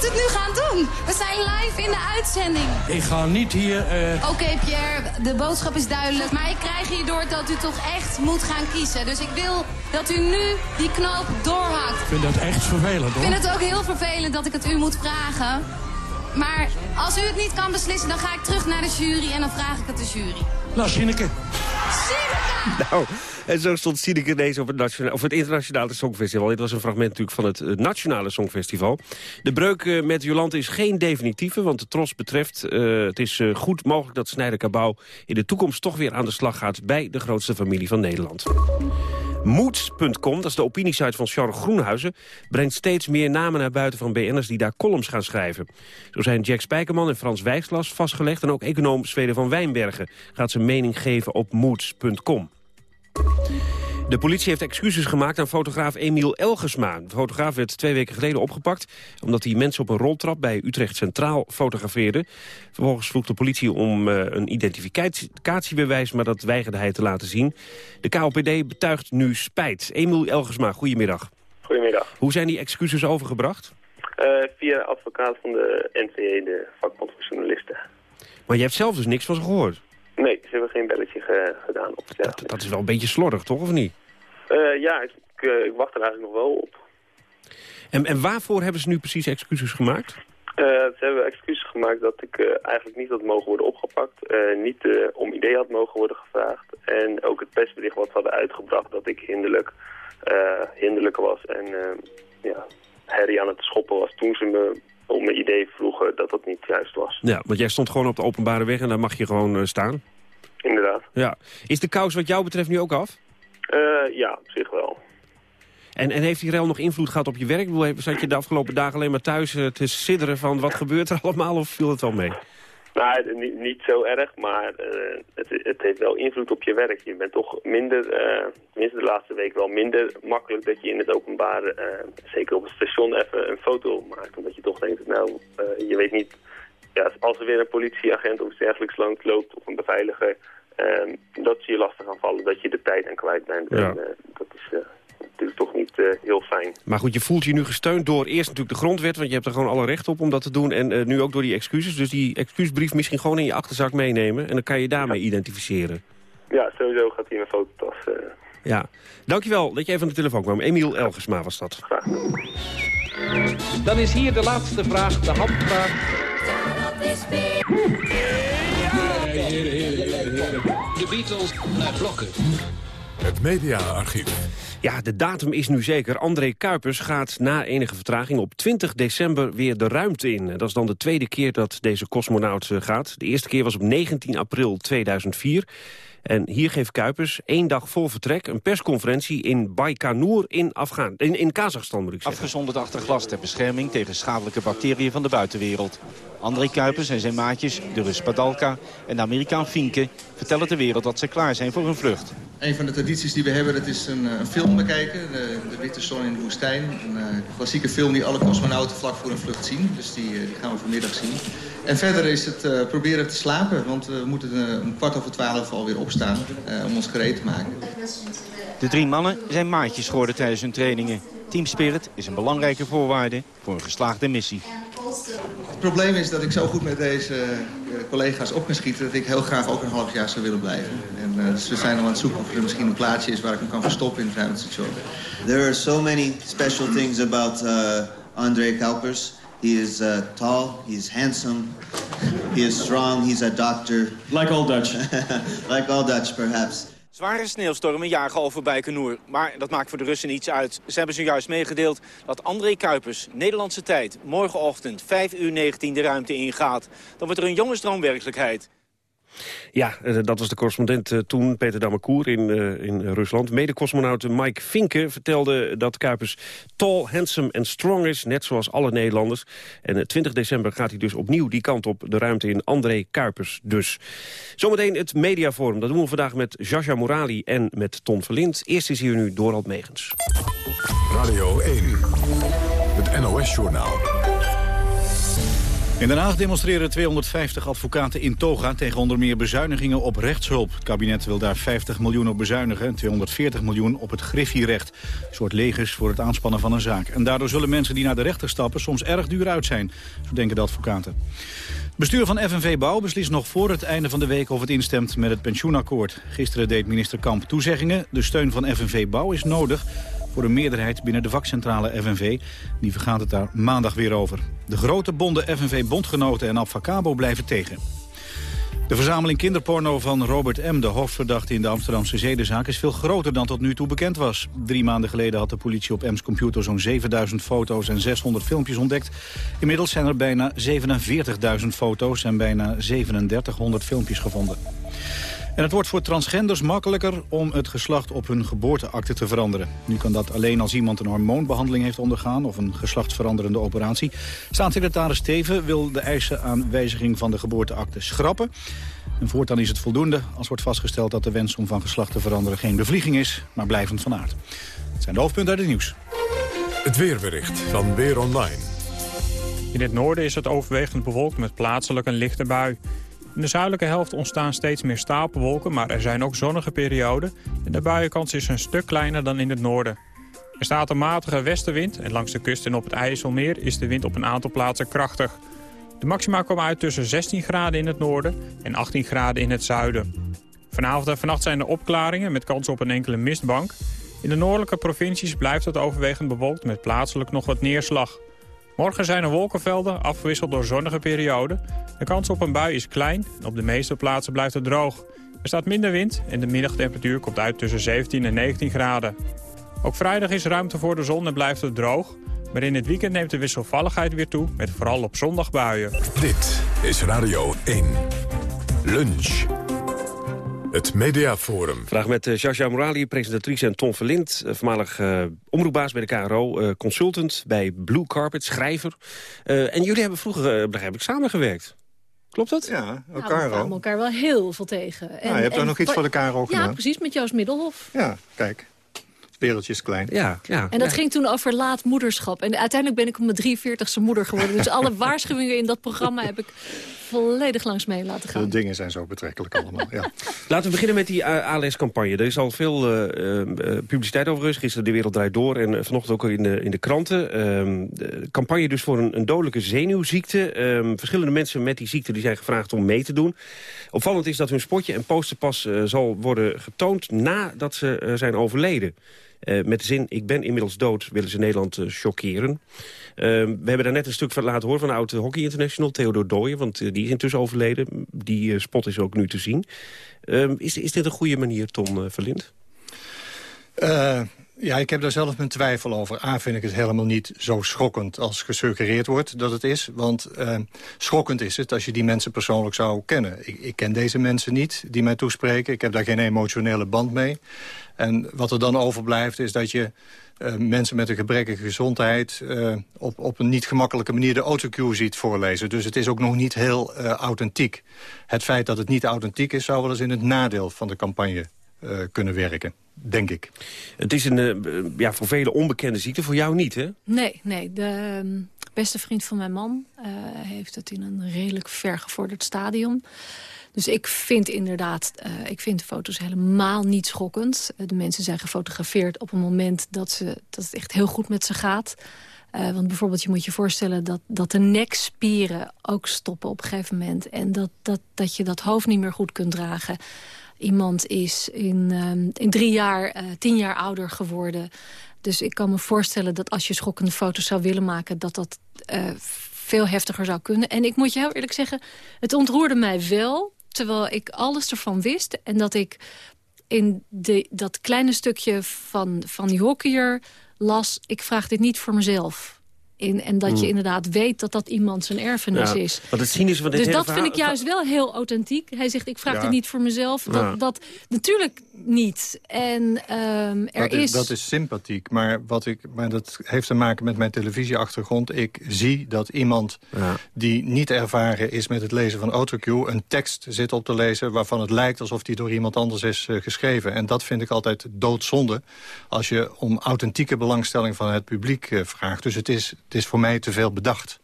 het doen. We zijn live in de uitzending. Ik ga niet hier... Uh... Oké Pierre, de boodschap is duidelijk. Maar ik krijg hierdoor dat u toch echt moet gaan kiezen. Dus ik wil dat u nu die knoop doorhakt. Ik vind dat echt vervelend hoor. Ik vind het ook heel vervelend dat ik het u moet vragen. Maar als u het niet kan beslissen, dan ga ik terug naar de jury en dan vraag ik het de jury. Nou, Sineke. Sineke! Nou, en zo stond Sineke ineens op het, nationale, of het internationale songfestival. Dit was een fragment natuurlijk van het eh, nationale songfestival. De breuk eh, met Jolante is geen definitieve, want de tros betreft... Uh, het is uh, goed mogelijk dat Snijder Cabau in de toekomst toch weer aan de slag gaat... bij de grootste familie van Nederland. Moods.com, dat is de opiniesite van Charles Groenhuizen... brengt steeds meer namen naar buiten van BN'ers die daar columns gaan schrijven. Zo zijn Jack Spijkerman en Frans Wijsglas vastgelegd... en ook econoom Zweden van Wijnbergen gaat zijn mening geven op Moods.com. De politie heeft excuses gemaakt aan fotograaf Emiel Elgersma. De fotograaf werd twee weken geleden opgepakt... omdat hij mensen op een roltrap bij Utrecht Centraal fotografeerde. Vervolgens vroeg de politie om uh, een identificatiebewijs... maar dat weigerde hij te laten zien. De KOPD betuigt nu spijt. Emiel Elgersma, goedemiddag. Goedemiddag. Hoe zijn die excuses overgebracht? Uh, via advocaat van de NVE, de vakbond voor journalisten. Maar je hebt zelf dus niks van ze gehoord? Nee, ze hebben geen belletje ge gedaan. Op dat, dat, is wel een beetje slordig, toch, of niet? Uh, ja, ik, ik, ik, wacht er eigenlijk nog wel op. En, en waarvoor hebben ze nu precies excuses gemaakt? Uh, ze hebben excuses gemaakt dat ik uh, eigenlijk niet had mogen worden opgepakt. niet om idee had mogen worden gevraagd. En ook het persbericht wat ze hadden uitgebracht dat ik hinderlijk, hinderlijker was. En ja, herrie aan het schoppen was toen ze me om mijn idee vroegen dat dat niet juist was. Ja, want jij stond gewoon op de openbare weg en daar mag je gewoon staan. Inderdaad. Ja. Is de kous wat jou betreft nu ook af? Uh, ja, op zich wel. En, en heeft die rel nog invloed gehad op je werk? Zat je de afgelopen dagen alleen maar thuis uh, te sidderen van wat gebeurt er allemaal of viel het wel mee? Nou, niet, niet zo erg, maar uh, het, het, heeft wel invloed op je werk. Je bent toch minder, tenminste de laatste week wel minder makkelijk dat je in het openbaar, zeker op het station, even een foto maakt. Omdat je toch denkt, nou, je weet niet, ja, als er weer een politieagent of iets dergelijks langs loopt of een beveiliger, dat ze je lastig gaan vallen, dat je de tijd aan kwijt bent. Ja. En, uh, dat is uh, natuurlijk toch niet uh, heel fijn. Maar goed, je voelt je nu gesteund door eerst natuurlijk de grondwet... want je hebt er gewoon alle recht op om dat te doen... en nu ook door die excuses. Dus die excuusbrief misschien gewoon in je achterzak meenemen... en dan kan je daarmee ja. identificeren. Ja, sowieso gaat hij in mijn fototas. Ja, dankjewel dat je even aan de telefoon kwam. Emiel Elgersma was dat. Graag. Dan is hier de laatste vraag, de handvraag. De Beatles naar blokken. Het mediaarchief. Ja, de datum is nu zeker. André Kuipers gaat na enige vertraging op 20 december weer de ruimte in. Dat is dan de tweede keer dat deze cosmonaut gaat. De eerste keer was op 19 april 2004. En hier geeft Kuipers één dag voor vertrek een persconferentie in Baikonur in, Afghan in, in Kazachstan. Moet ik zeggen. Afgezonderd achter glas ter bescherming tegen schadelijke bacteriën van de buitenwereld. André Kuipers en zijn maatjes, de Rus Padalka en de Amerikaan Finke... vertellen de wereld dat ze klaar zijn voor hun vlucht. Een van de tradities die we hebben, dat is een, een film bekijken. De, de Witte Zon in de Woestijn. Een uh, klassieke film die alle cosmonauten vlak voor hun vlucht zien. Dus die, uh, die gaan we vanmiddag zien. En verder is het uh, proberen te slapen. Want we moeten om kwart over twaalf alweer opstaan om ons gereed te maken. De drie mannen zijn maatjes geworden tijdens hun trainingen. Team Spirit is een belangrijke voorwaarde voor een geslaagde missie. Het probleem is dat ik zo goed met deze uh, collega's op kan schieten... dat ik heel graag ook een half jaar zou willen blijven. En, uh, dus we zijn al aan het zoeken of er misschien een plaatsje is... waar ik me kan verstoppen in het ruimtestation. There are so many special things about uh, André Kuipers. He is uh, tall, he is handsome, he is strong, he's a doctor. Like all Dutch. like all Dutch, perhaps. Zware sneeuwstormen jagen over Bijkenoer. Maar dat maakt voor de Russen niets uit. Ze hebben zojuist meegedeeld dat André Kuipers, Nederlandse tijd... morgenochtend 5 uur 19 de ruimte ingaat. Dan wordt er een jongensdroom werkelijkheid. Ja, eh, dat was de correspondent eh, toen, Peter Damakour in, uh, in Rusland. Mede-cosmonaut Mike Finke vertelde dat Kuipers tall, handsome en strong is, net zoals alle Nederlanders. En 20 december gaat hij dus opnieuw die kant op, de ruimte in André Kuipers dus. Zometeen het mediaforum, dat doen we vandaag met Jaja Morali en met Ton Verlind. Eerst is hier nu Dorald Megens. Radio 1, het NOS-journaal. In Den Haag demonstreren 250 advocaten in toga tegen onder meer bezuinigingen op rechtshulp. Het kabinet wil daar 50 miljoen op bezuinigen en 240 miljoen op het griffierecht. Een soort legers voor het aanspannen van een zaak. En daardoor zullen mensen die naar de rechter stappen soms erg duur uit zijn. Zo denken de advocaten. Het bestuur van FNV Bouw beslist nog voor het einde van de week of het instemt met het pensioenakkoord. Gisteren deed minister Kamp toezeggingen. De steun van FNV Bouw is nodig voor een meerderheid binnen de vakcentrale FNV. Die vergaat het daar maandag weer over. De grote bonden FNV-bondgenoten en Abfacabo blijven tegen. De verzameling kinderporno van Robert M., de hoofdverdachte in de Amsterdamse zedenzaak, is veel groter dan tot nu toe bekend was. Drie maanden geleden had de politie op M's computer zo'n 7000 foto's en 600 filmpjes ontdekt. Inmiddels zijn er bijna 47.000 foto's en bijna 3700 filmpjes gevonden. En het wordt voor transgenders makkelijker om het geslacht op hun geboorteakte te veranderen. Nu kan dat alleen als iemand een hormoonbehandeling heeft ondergaan of een geslachtsveranderende operatie. Staatssecretaris Steven wil de eisen aan wijziging van de geboorteakte schrappen. En voortaan is het voldoende als wordt vastgesteld dat de wens om van geslacht te veranderen geen bevlieging is, maar blijvend van aard. Dat zijn de hoofdpunten uit het nieuws. Het weerbericht van Weer Online. In het noorden is het overwegend bewolkt met plaatselijk een lichte bui. In de zuidelijke helft ontstaan steeds meer stapelwolken, maar er zijn ook zonnige perioden. En de buienkans is een stuk kleiner dan in het noorden. Er staat een matige westenwind en langs de kust en op het IJsselmeer is de wind op een aantal plaatsen krachtig. De maxima komen uit tussen 16 graden in het noorden en 18 graden in het zuiden. Vanavond en vannacht zijn er opklaringen met kans op een enkele mistbank. In de noordelijke provincies blijft het overwegend bewolkt met plaatselijk nog wat neerslag. Morgen zijn er wolkenvelden, afgewisseld door zonnige perioden. De kans op een bui is klein en op de meeste plaatsen blijft het droog. Er staat minder wind en de middagtemperatuur komt uit tussen 17 en 19 graden. Ook vrijdag is ruimte voor de zon en blijft het droog. Maar in het weekend neemt de wisselvalligheid weer toe, met vooral op zondag buien. Dit is Radio 1. Lunch. Het Mediaforum. Vandaag met uh, Jasja Morali, presentatrice en Ton Verlind... Uh, voormalig uh, omroepbaas bij de KRO, consultant bij Blue Carpet, schrijver. en jullie hebben vroeger, begrijp ik, samengewerkt. Klopt dat? Ja, elkaar nou, we kwamen elkaar wel heel veel tegen. En, nou, je hebt en, ook nog iets voor de KRO gedaan. Ja, precies, met Joost Middelhof. Ja, kijk wereldje is klein. Ja, ja. En dat ging toen over laatmoederschap. En uiteindelijk ben ik op mijn 43ste moeder geworden. Dus alle waarschuwingen in dat programma heb ik volledig langs mee laten gaan. De dingen zijn zo betrekkelijk allemaal, ja. Laten we beginnen met die ALS-campagne. Er is al veel uh, uh, publiciteit over geweest. Gisteren De Wereld Draait Door en vanochtend ook in de, in de kranten. Uh, de campagne dus voor een, een dodelijke zenuwziekte. Ehm, verschillende mensen met die ziekte die zijn gevraagd om mee te doen. Opvallend is dat hun spotje en poster pas zal worden getoond nadat ze zijn overleden. Uh, met de zin, ik ben inmiddels dood, willen ze Nederland uh, chockeren. Uh, we hebben daar net een stuk van laten horen van de oude hockey international, Theodor Dooyen, want die is intussen overleden. Die spot is ook nu te zien. Ehm, is, is dit een goede manier, Tom Verlind? Ja, ik heb daar zelf mijn twijfel over. A, vind ik het helemaal niet zo schokkend als gesuggereerd wordt dat het is. Want uh, schokkend is het als je die mensen persoonlijk zou kennen. Ik, ik, ken deze mensen niet die mij toespreken. Ik heb daar geen emotionele band mee. En wat er dan overblijft is dat je uh, mensen met een gebrekkige gezondheid... Uh, op, op een niet gemakkelijke manier de autocue ziet voorlezen. Dus het is ook nog niet heel authentiek. Het feit dat het niet authentiek is... zou wel eens in het nadeel van de campagne kunnen werken denk ik. Het is een uh, ja, voor velen onbekende ziekte, voor jou niet, hè? Nee, nee. De uh, beste vriend van mijn man uh, heeft het in een redelijk vergevorderd stadium. Dus ik vind inderdaad, ik vind de foto's helemaal niet schokkend. de mensen zijn gefotografeerd op een moment dat, ze, dat het echt heel goed met ze gaat. want bijvoorbeeld, je moet je voorstellen dat, dat de nekspieren ook stoppen op een gegeven moment. En dat, dat, dat je dat hoofd niet meer goed kunt dragen. Iemand is in, um, in drie jaar, uh, tien jaar ouder geworden. Dus ik kan me voorstellen dat als je schokkende foto's zou willen maken... dat dat uh, veel heftiger zou kunnen. En ik moet je heel eerlijk zeggen, het ontroerde mij wel... terwijl ik alles ervan wist en dat ik in de, dat kleine stukje van, van die hockeyer las... ik vraag dit niet voor mezelf. In, en dat je Hmm. inderdaad weet dat dat iemand zijn erfenis Ja, is. want het cynische van dit dus dat vind ik juist wel heel authentiek. Hij zegt, ik vraag Ja. dit niet voor mezelf. Dat, dat natuurlijk niet. En ehm, er dat, is, is... dat is sympathiek, maar, wat ik, maar dat heeft te maken met mijn televisieachtergrond. Ik zie dat iemand die niet ervaren is met het lezen van autocue... een tekst zit op te lezen waarvan het lijkt alsof die door iemand anders is eh, geschreven. En dat vind ik altijd doodzonde als je om authentieke belangstelling van het publiek eh, vraagt. Dus het is, het is voor mij te veel bedacht.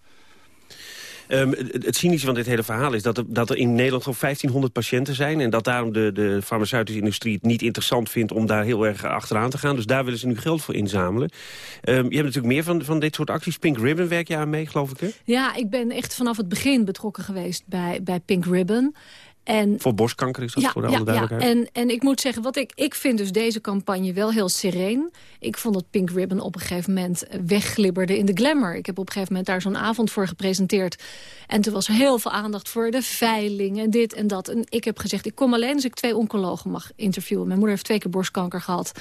Ehm, het, cynische van dit hele verhaal is dat er, dat er in Nederland gewoon 1500 patiënten zijn... en dat daarom de, de farmaceutische industrie het niet interessant vindt om daar heel erg achteraan te gaan. Dus daar willen ze nu geld voor inzamelen. Ehm, je hebt natuurlijk meer van, van dit soort acties. Pink Ribbon werk je aan mee, geloof ik, hè? Ja, ik ben echt vanaf het begin betrokken geweest bij, bij Pink Ribbon. En Voor borstkanker is dat, ja, voor de ja, alle duidelijkheid. Ja. En, en ik moet zeggen, wat ik, ik vind dus deze campagne wel heel sereen. Ik vond dat Pink Ribbon op een gegeven moment wegglibberde in de glamour. Ik heb op een gegeven moment daar zo'n avond voor gepresenteerd. En toen was er heel veel aandacht voor de veiling en dit en dat. En ik heb gezegd, ik kom alleen als ik twee oncologen mag interviewen. Mijn moeder heeft twee keer borstkanker gehad.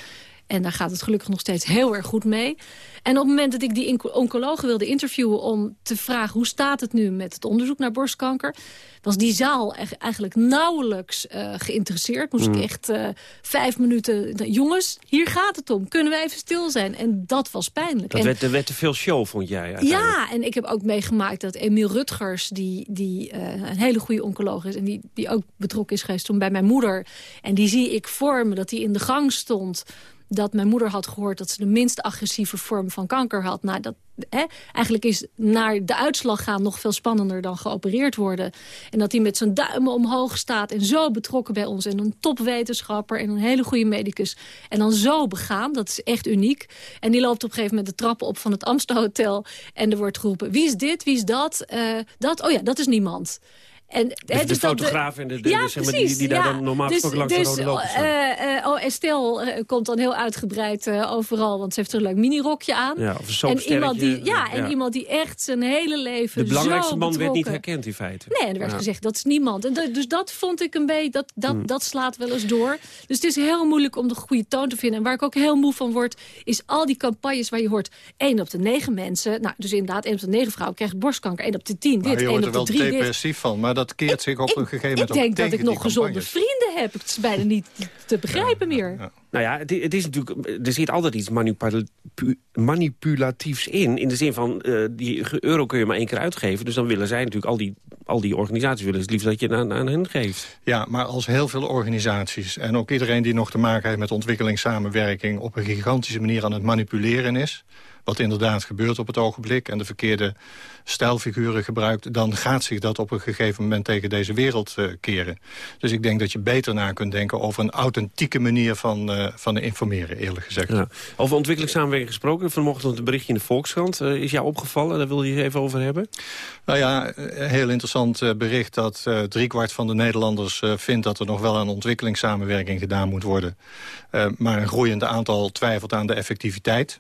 En daar gaat het gelukkig nog steeds heel erg goed mee. En op het moment dat ik die oncologen wilde interviewen... om te vragen hoe staat het nu met het onderzoek naar borstkanker... was die zaal eigenlijk nauwelijks eh, geïnteresseerd. Moest Mm. ik echt eh, vijf minuten... Jongens, hier gaat het om. Kunnen we even stil zijn? En dat was pijnlijk. Dat En- werd, er werd te veel show, vond jij ja, en ik heb ook meegemaakt dat Emiel Rutgers... die, die eh, een hele goede oncoloog is... en die, die ook betrokken is geweest toen bij mijn moeder... en die zie ik voor me, dat hij in de gang stond... dat mijn moeder had gehoord dat ze de minst agressieve vorm van kanker had. Nou, dat, hè, eigenlijk is naar de uitslag gaan nog veel spannender dan geopereerd worden. En dat hij met zijn duimen omhoog staat en zo betrokken bij ons... en een topwetenschapper en een hele goede medicus. En dan zo begaan, dat is echt uniek. En die loopt op een gegeven moment de trappen op van het Amstelhotel... en er wordt geroepen, wie is dit, wie is dat? Eh, dat, oh ja, dat is niemand. En, de dus dat fotograaf en de- de- ja, de- zeg maar, precies, die- die daar ja. dan normaal dus, gesproken langs de dus, rode loper staan. eh, eh, oh, Estelle eh, komt dan heel uitgebreid eh, overal, want ze heeft er een leuk minirokje aan. Ja, of een en iemand die, ja, en iemand die echt zijn hele leven De belangrijkste zo man werd niet betrokken- herkend in feite. Nee, en er werd Ja. gezegd, dat is niemand. En dus dat vond ik een beetje, dat, dat, Hmm. dat slaat wel eens door. Dus het is heel moeilijk om de goede toon te vinden. En waar ik ook heel moe van word, is al die campagnes waar je hoort... 1 op de 9 mensen, nou, dus inderdaad 1 op de 9 vrouwen krijgt borstkanker. 1 op de 10 Maar dit, je 1 wordt er op wel de 3 dit. depressief van, maar dat keert zich op een gegeven moment Ik denk dat ik nog gezonde vrienden heb. Het is bijna niet te begrijpen meer. Nou ja, het, het is natuurlijk, er zit altijd iets manipula- pu- manipulatiefs in. In de zin van, eh, die euro kun je maar één keer uitgeven. Dus dan willen zij natuurlijk, al die, al die organisaties willen het liefst dat je het aan, hen geeft. Ja, maar als heel veel organisaties en ook iedereen die nog te maken heeft met ontwikkelingssamenwerking op een gigantische manier aan het manipuleren is, wat inderdaad gebeurt op het ogenblik en de verkeerde stijlfiguren gebruikt, dan gaat zich dat op een gegeven moment tegen deze wereld eh, keren. Dus ik denk dat je beter na kunt denken over een authentieke manier van, eh, van informeren, eerlijk gezegd. Ja. Over ontwikkelingssamenwerking gesproken. Vanochtend een berichtje in de Volkskrant. Eh, is jou opgevallen? Daar wil je even over hebben. Nou ja, een heel interessant eh, bericht dat eh driekwart van de Nederlanders eh, vindt dat er nog wel aan ontwikkelingssamenwerking gedaan moet worden. Eh, maar een groeiend aantal twijfelt aan de effectiviteit.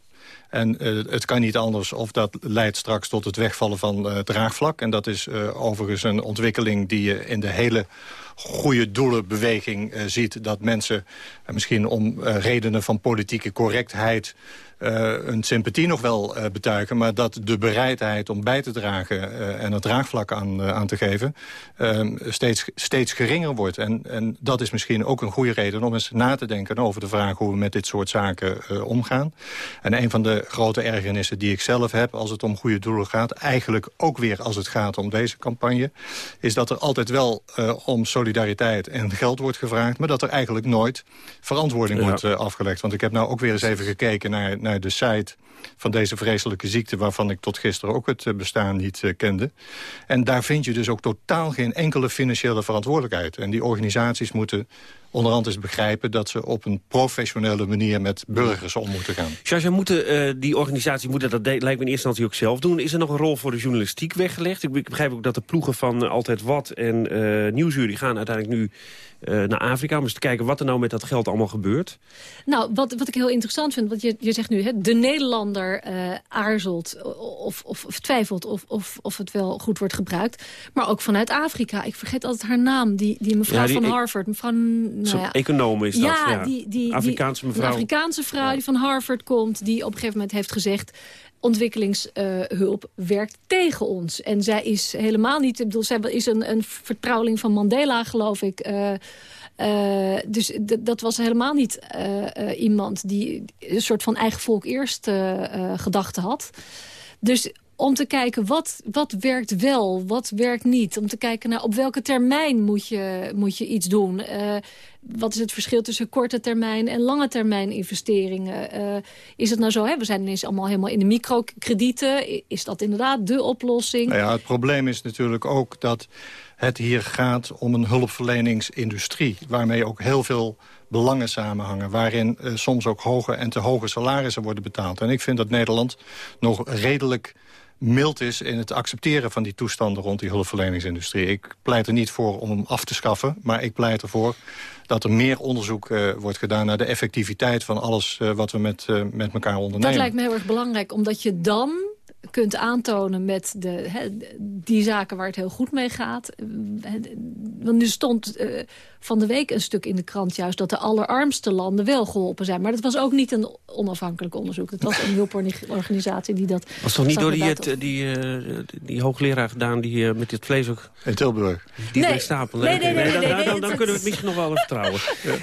En eh, het kan niet anders of dat leidt straks tot het wegvallen van eh, draagvlak. En dat is eh, overigens een ontwikkeling die je in de hele goede doelenbeweging eh, ziet. Dat mensen eh, misschien om eh, redenen van politieke correctheid... eh, een sympathie nog wel eh, betuigen... maar dat de bereidheid om bij te dragen eh, en het draagvlak aan, aan te geven... eh, steeds, steeds geringer wordt. En, en dat is misschien ook een goede reden om eens na te denken... over de vraag hoe we met dit soort zaken omgaan. En een van de grote ergernissen die ik zelf heb als het om goede doelen gaat... eigenlijk ook weer als het gaat om deze campagne... is dat er altijd wel om solidariteit en geld wordt gevraagd... maar dat er eigenlijk nooit verantwoording Ja. wordt afgelegd. Want ik heb nou ook weer eens even gekeken naar, naar de site van deze vreselijke ziekte... waarvan ik tot gisteren ook het eh, bestaan niet eh, kende. En daar vind je dus ook totaal geen enkele financiële verantwoordelijkheid. En die organisaties moeten onderhand eens begrijpen... dat ze op een professionele manier met burgers om moeten gaan. Sascha, moeten eh, die organisatie moeten dat lijkt me in eerste instantie ook zelf doen. Is er nog een rol voor de journalistiek weggelegd? Ik be- ik begrijp ook dat de ploegen van Altijd Wat en eh Nieuwsuur... die gaan uiteindelijk nu uh, naar Afrika... om eens te kijken wat er nou met dat geld allemaal gebeurt. Nou, wat, wat ik heel interessant vind, want je, je zegt nu... Hè, de Nederlander uh, aarzelt of, of, of, twijfelt of, of, of het wel goed wordt gebruikt. Maar ook vanuit Afrika. Ik vergeet altijd haar naam, die, die mevrouw ja, die, van Harvard. Mevrouw, nou ja, econoom is dat, ja. ja. Die, die, Afrikaanse mevrouw. Een Afrikaanse vrouw die van Harvard komt... die op een gegeven moment heeft gezegd ontwikkelingshulp werkt tegen ons. En zij is helemaal niet... Ik bedoel, zij is een, een vertrouweling van Mandela, geloof ik... Uh, uh, dus dat was helemaal niet uh, iemand die een soort van eigen volk eerst gedachte had. Dus om te kijken wat, wat werkt wel, wat werkt niet. Om te kijken naar op welke termijn moet je, moet je iets doen. Wat is het verschil tussen korte termijn en lange termijn investeringen? Is het nou zo, hè? we zijn ineens allemaal helemaal in de microkredieten. Is dat inderdaad de oplossing? Nou ja, het probleem is natuurlijk ook dat het hier gaat om een hulpverleningsindustrie... waarmee ook heel veel belangen samenhangen... waarin uh, soms ook hoge en te hoge salarissen worden betaald. En ik vind dat Nederland nog redelijk mild is in het accepteren van die toestanden rond die hulpverleningsindustrie. Ik pleit er niet voor om hem af te schaffen, maar ik pleit ervoor dat er meer onderzoek uh, wordt gedaan naar de effectiviteit van alles uh, wat we met, met elkaar ondernemen. Dat lijkt me heel erg belangrijk, omdat je dan kunt aantonen met de, die zaken waar het heel goed mee gaat. Want er stond uh, van de week een stuk in de krant juist... dat de allerarmste landen wel geholpen zijn. Maar dat was ook niet een onafhankelijk onderzoek. Het was een hulporganisatie die dat... Was toch niet door die, het, die, uh, die hoogleraar gedaan die uh, met dit vlees ook... In Tilburg. Die nee. stapel. Nee, nee, nee, nee, nee, dan, dan, dan kunnen we het misschien nog wel vertrouwen.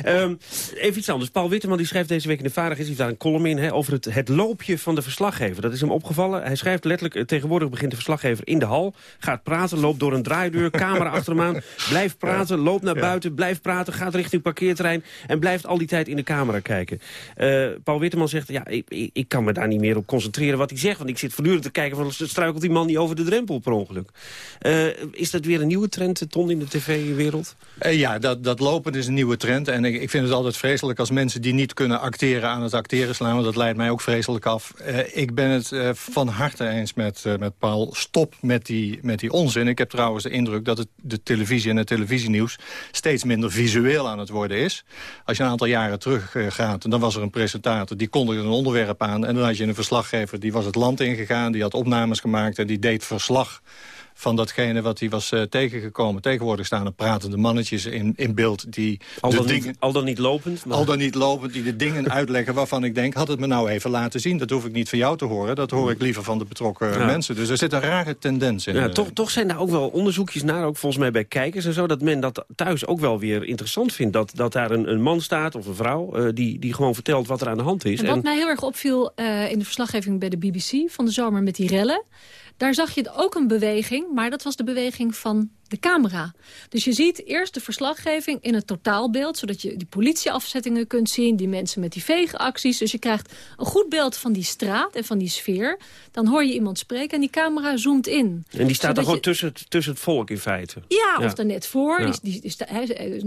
um, even iets anders. Paul Witteman die schrijft deze week in de Vaardig... is daar een column in hè, over het, het loopje van de verslaggever. Dat is hem opgevallen. Hij schrijft letterlijk... tegenwoordig begint de verslaggever in de hal. Gaat praten, loopt door een draaideur, camera achter hem aan. Blijft praten, loopt naar buiten, blijft praten, gaat richting parkeerterrein... en blijft al die tijd in de camera kijken. Uh, Paul Witteman zegt, ja, ik, ik, kan me daar niet meer op concentreren wat hij zegt... want ik zit voortdurend te kijken van struikelt die man niet over de drempel per ongeluk. Uh, is dat weer een nieuwe trend, Ton, in de tv-wereld? Ja, dat, dat lopen is een nieuwe trend. En ik, ik, vind het altijd vreselijk als mensen die niet kunnen acteren... aan het acteren slaan, want dat leidt mij ook vreselijk af. ik ben het van harte eens met, met Paul. Stop met die, met die onzin. Ik heb trouwens de indruk dat het, de televisie en het televisienieuws... steeds minder visueel aan het worden is. Als je een aantal jaren terug gaat, dan was er een presentator... die kondigde een onderwerp aan. En dan had je een verslaggever, die was het land ingegaan... die had opnames gemaakt en die deed verslag van datgene wat hij was uh, tegengekomen. Tegenwoordig staan er pratende mannetjes in, in beeld die... Al dan, dingen, niet, al dan niet lopend? Maar... Al dan niet lopend, die de dingen uitleggen waarvan ik denk... had het me nou even laten zien. Dat hoef ik niet van jou te horen. Dat hoor ik liever van de betrokken ja. mensen. Dus er zit een rare tendens in. Ja, toch, toch zijn daar ook wel onderzoekjes naar, ook volgens mij bij kijkers en zo... dat men dat thuis ook wel weer interessant vindt. Dat, dat daar een, een man staat of een vrouw uh, die, die gewoon vertelt wat er aan de hand is. En wat en... mij heel erg opviel uh, in de verslaggeving bij de BBC van de zomer met die rellen... Daar zag je ook een beweging, maar dat was de beweging van de camera. Dus je ziet eerst de verslaggeving in het totaalbeeld... zodat je die politieafzettingen kunt zien, die mensen met die veegacties. Dus je krijgt een goed beeld van die straat en van die sfeer. Dan hoor je iemand spreken en die camera zoomt in. En die staat er gewoon je... tussen, het, tussen het volk in feite? Ja, ja. of er net voor. Ja. Die, die, die, hij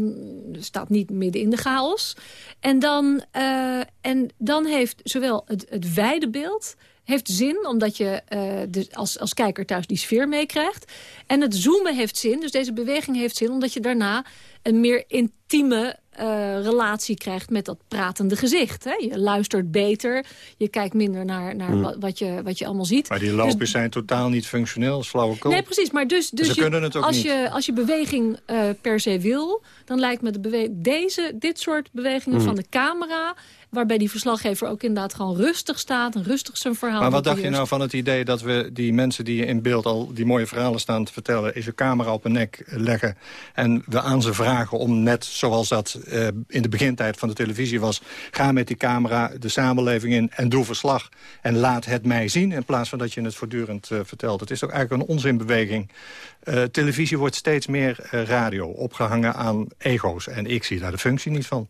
staat niet midden in de chaos. En dan, uh, en dan heeft zowel het, het wijde beeld heeft zin, omdat je uh, dus als, als kijker thuis die sfeer meekrijgt. En het zoomen heeft zin, dus deze beweging heeft zin... omdat je daarna een meer intieme uh, relatie krijgt met dat pratende gezicht. Hè? Je luistert beter, je kijkt minder naar, naar mm. wat, wat, je, wat je allemaal ziet. Maar die lopen dus, zijn totaal niet functioneel, als flauwekul. Nee, precies. Maar dus, dus Ze je, kunnen het ook als, niet. Je, als je beweging uh, per se wil... dan lijkt me de deze, dit soort bewegingen mm. van de camera waarbij die verslaggever ook inderdaad gewoon rustig staat... en rustig zijn verhaal Maar wat dacht je nou van het idee dat we die mensen die in beeld... al die mooie verhalen staan te vertellen... eens een camera op een nek leggen en we aan ze vragen om net zoals dat uh, in de begintijd van de televisie was... ga met die camera de samenleving in en doe verslag en laat het mij zien... in plaats van dat je het voortdurend uh, vertelt. Het is ook eigenlijk een onzinbeweging. Uh, televisie wordt steeds meer radio, opgehangen aan ego's. En ik zie daar de functie niet van.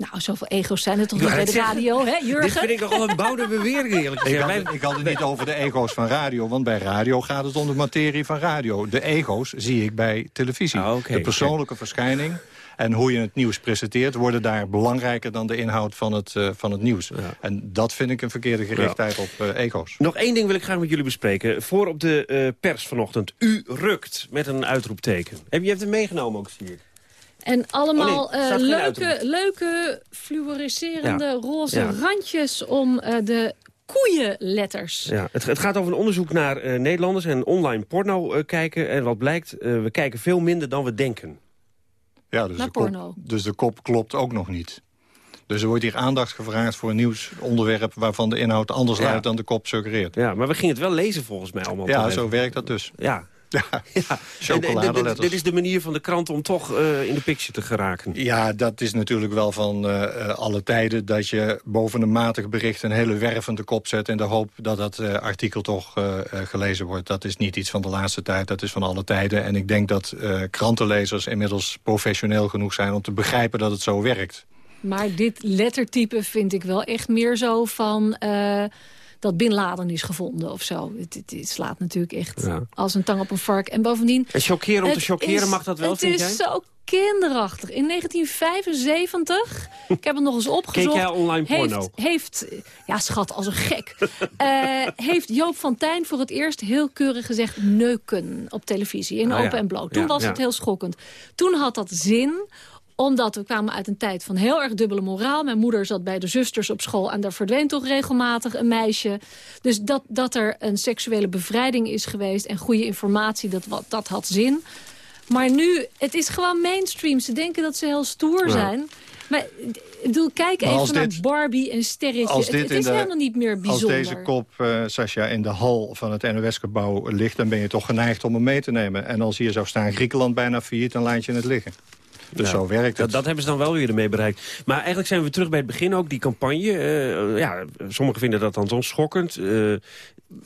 Nou, zoveel ego's zijn er toch niet bij de radio, hè, Jurgen? Dit vind ik nogal een bouwde bewering, eerlijk gezegd. Ik had, ik had het niet over de ego's van radio, want bij radio gaat het om de materie van radio. De ego's zie ik bij televisie. Ah, okay, de persoonlijke okay. verschijning en hoe je het nieuws presenteert... worden daar belangrijker dan de inhoud van het, uh, van het nieuws. Ja. En dat vind ik een verkeerde gerichtheid ja. op uh, ego's. Nog één ding wil ik graag met jullie bespreken. Voor op de uh, pers vanochtend. U rukt met een uitroepteken. Heb je hebt hem meegenomen ook, zie ik. En allemaal Oh nee, eh, leuke, leuke fluoriserende Ja. roze Ja. randjes om eh, de koeienletters. Ja, het, het gaat over een onderzoek naar eh, Nederlanders en online porno eh, kijken. En wat blijkt, eh, we kijken veel minder dan we denken. Ja, dus Naar de, kop, porno. dus de kop klopt ook nog niet. Dus er wordt hier aandacht gevraagd voor een nieuwsonderwerp... waarvan de inhoud anders Ja. luidt dan de kop suggereert. Ja, maar we gingen het wel lezen volgens mij allemaal. Ja, zo werkt dat dus. Ja. Ja, chocoladeletters. Dit is de manier van de krant om toch eh, in de picture te geraken. Ja, dat is natuurlijk wel van eh, eh, alle tijden... dat je boven een matig bericht een hele wervende kop zet... in de hoop dat dat eh, artikel toch gelezen wordt. Dat is niet iets van de laatste tijd, dat is van alle tijden. En ik denk dat eh, krantenlezers inmiddels professioneel genoeg zijn... om te begrijpen dat het zo werkt. Maar dit lettertype vind ik wel echt meer zo van... dat Bin Laden is gevonden of zo. Het, het, het slaat natuurlijk echt Ja. als een tang op een vark. En bovendien... En chockeren om te het chockeren, is- mag dat wel, Het vind is jij? zo kinderachtig. In 1975, ik heb het nog eens opgezocht... jij online porno? Heeft, heeft, ja schat, als een gek... eh, heeft Joop van Tijn voor het eerst heel keurig gezegd... neuken op televisie, in Ah, ja. Open en Bloot. Toen Ja, was het heel schokkend. Toen had dat zin omdat we kwamen uit een tijd van heel erg dubbele moraal. Mijn moeder zat bij de zusters op school en daar verdween toch regelmatig een meisje. Dus dat, dat er een seksuele bevrijding is geweest en goede informatie, dat, wat, dat had zin. Maar nu, het is gewoon mainstream. Ze denken dat ze heel stoer Ja. zijn. Maar ik bedoel, kijk Maar even als naar dit- Barbie en Sterretje. Als Het, dit het in is de- helemaal niet meer Als bijzonder. deze kop, eh Sascha, in de hal van het NOS-gebouw ligt... dan ben je toch geneigd om hem mee te nemen. En als hier zou staan Griekenland bijna failliet, dan laat je het liggen. Dus Ja. zo werkt Dat, het. dat hebben ze dan wel weer ermee bereikt. Maar eigenlijk zijn we terug bij het begin ook, die campagne. Eh, ja, sommigen vinden dat dan toch schokkend. Eh,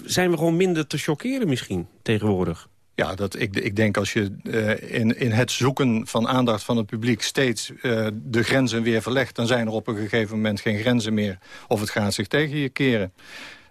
zijn we gewoon minder te chockeren misschien tegenwoordig? Ja, dat, ik, ik denk als je eh, in, in het zoeken van aandacht van het publiek... steeds de grenzen weer verlegt... dan zijn er op een gegeven moment geen grenzen meer. Of het gaat zich tegen je keren.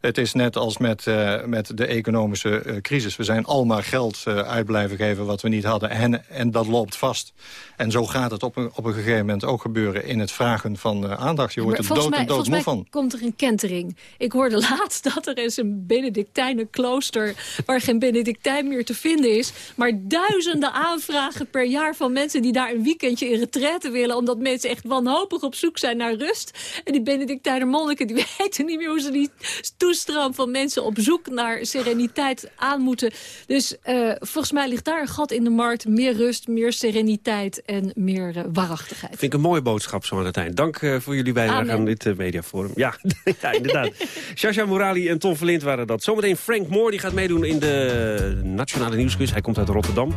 Het is net als met, eh, met de economische eh, crisis. We zijn al maar geld eh, uit blijven geven wat we niet hadden. En, en dat loopt vast. En zo gaat het op een, op een gegeven moment ook gebeuren... in het vragen van aandacht. Je wordt Maar er dood en doodmoe van. komt er een kentering. Ik hoorde laatst dat er is een Benedictijnenklooster... waar geen Benedictijn meer te vinden is. Maar duizenden aanvragen per jaar van mensen... die daar een weekendje in retraite willen... omdat mensen echt wanhopig op zoek zijn naar rust. En die Benedictijner monniken die weten niet meer... hoe ze die toestroom van mensen op zoek naar sereniteit aan moeten. Dus eh, volgens mij ligt daar een gat in de markt. Meer rust, meer sereniteit en meer eh, waarachtigheid. Vind ik een mooie boodschap zo aan het eind. Dank eh, voor jullie bijdrage aan dit mediaforum. Ja, ja inderdaad. Shasha Morali en Tom Verlind waren dat. Zometeen Frank Moore die gaat meedoen in de Nationale Nieuwsquiz. Hij komt uit Rotterdam.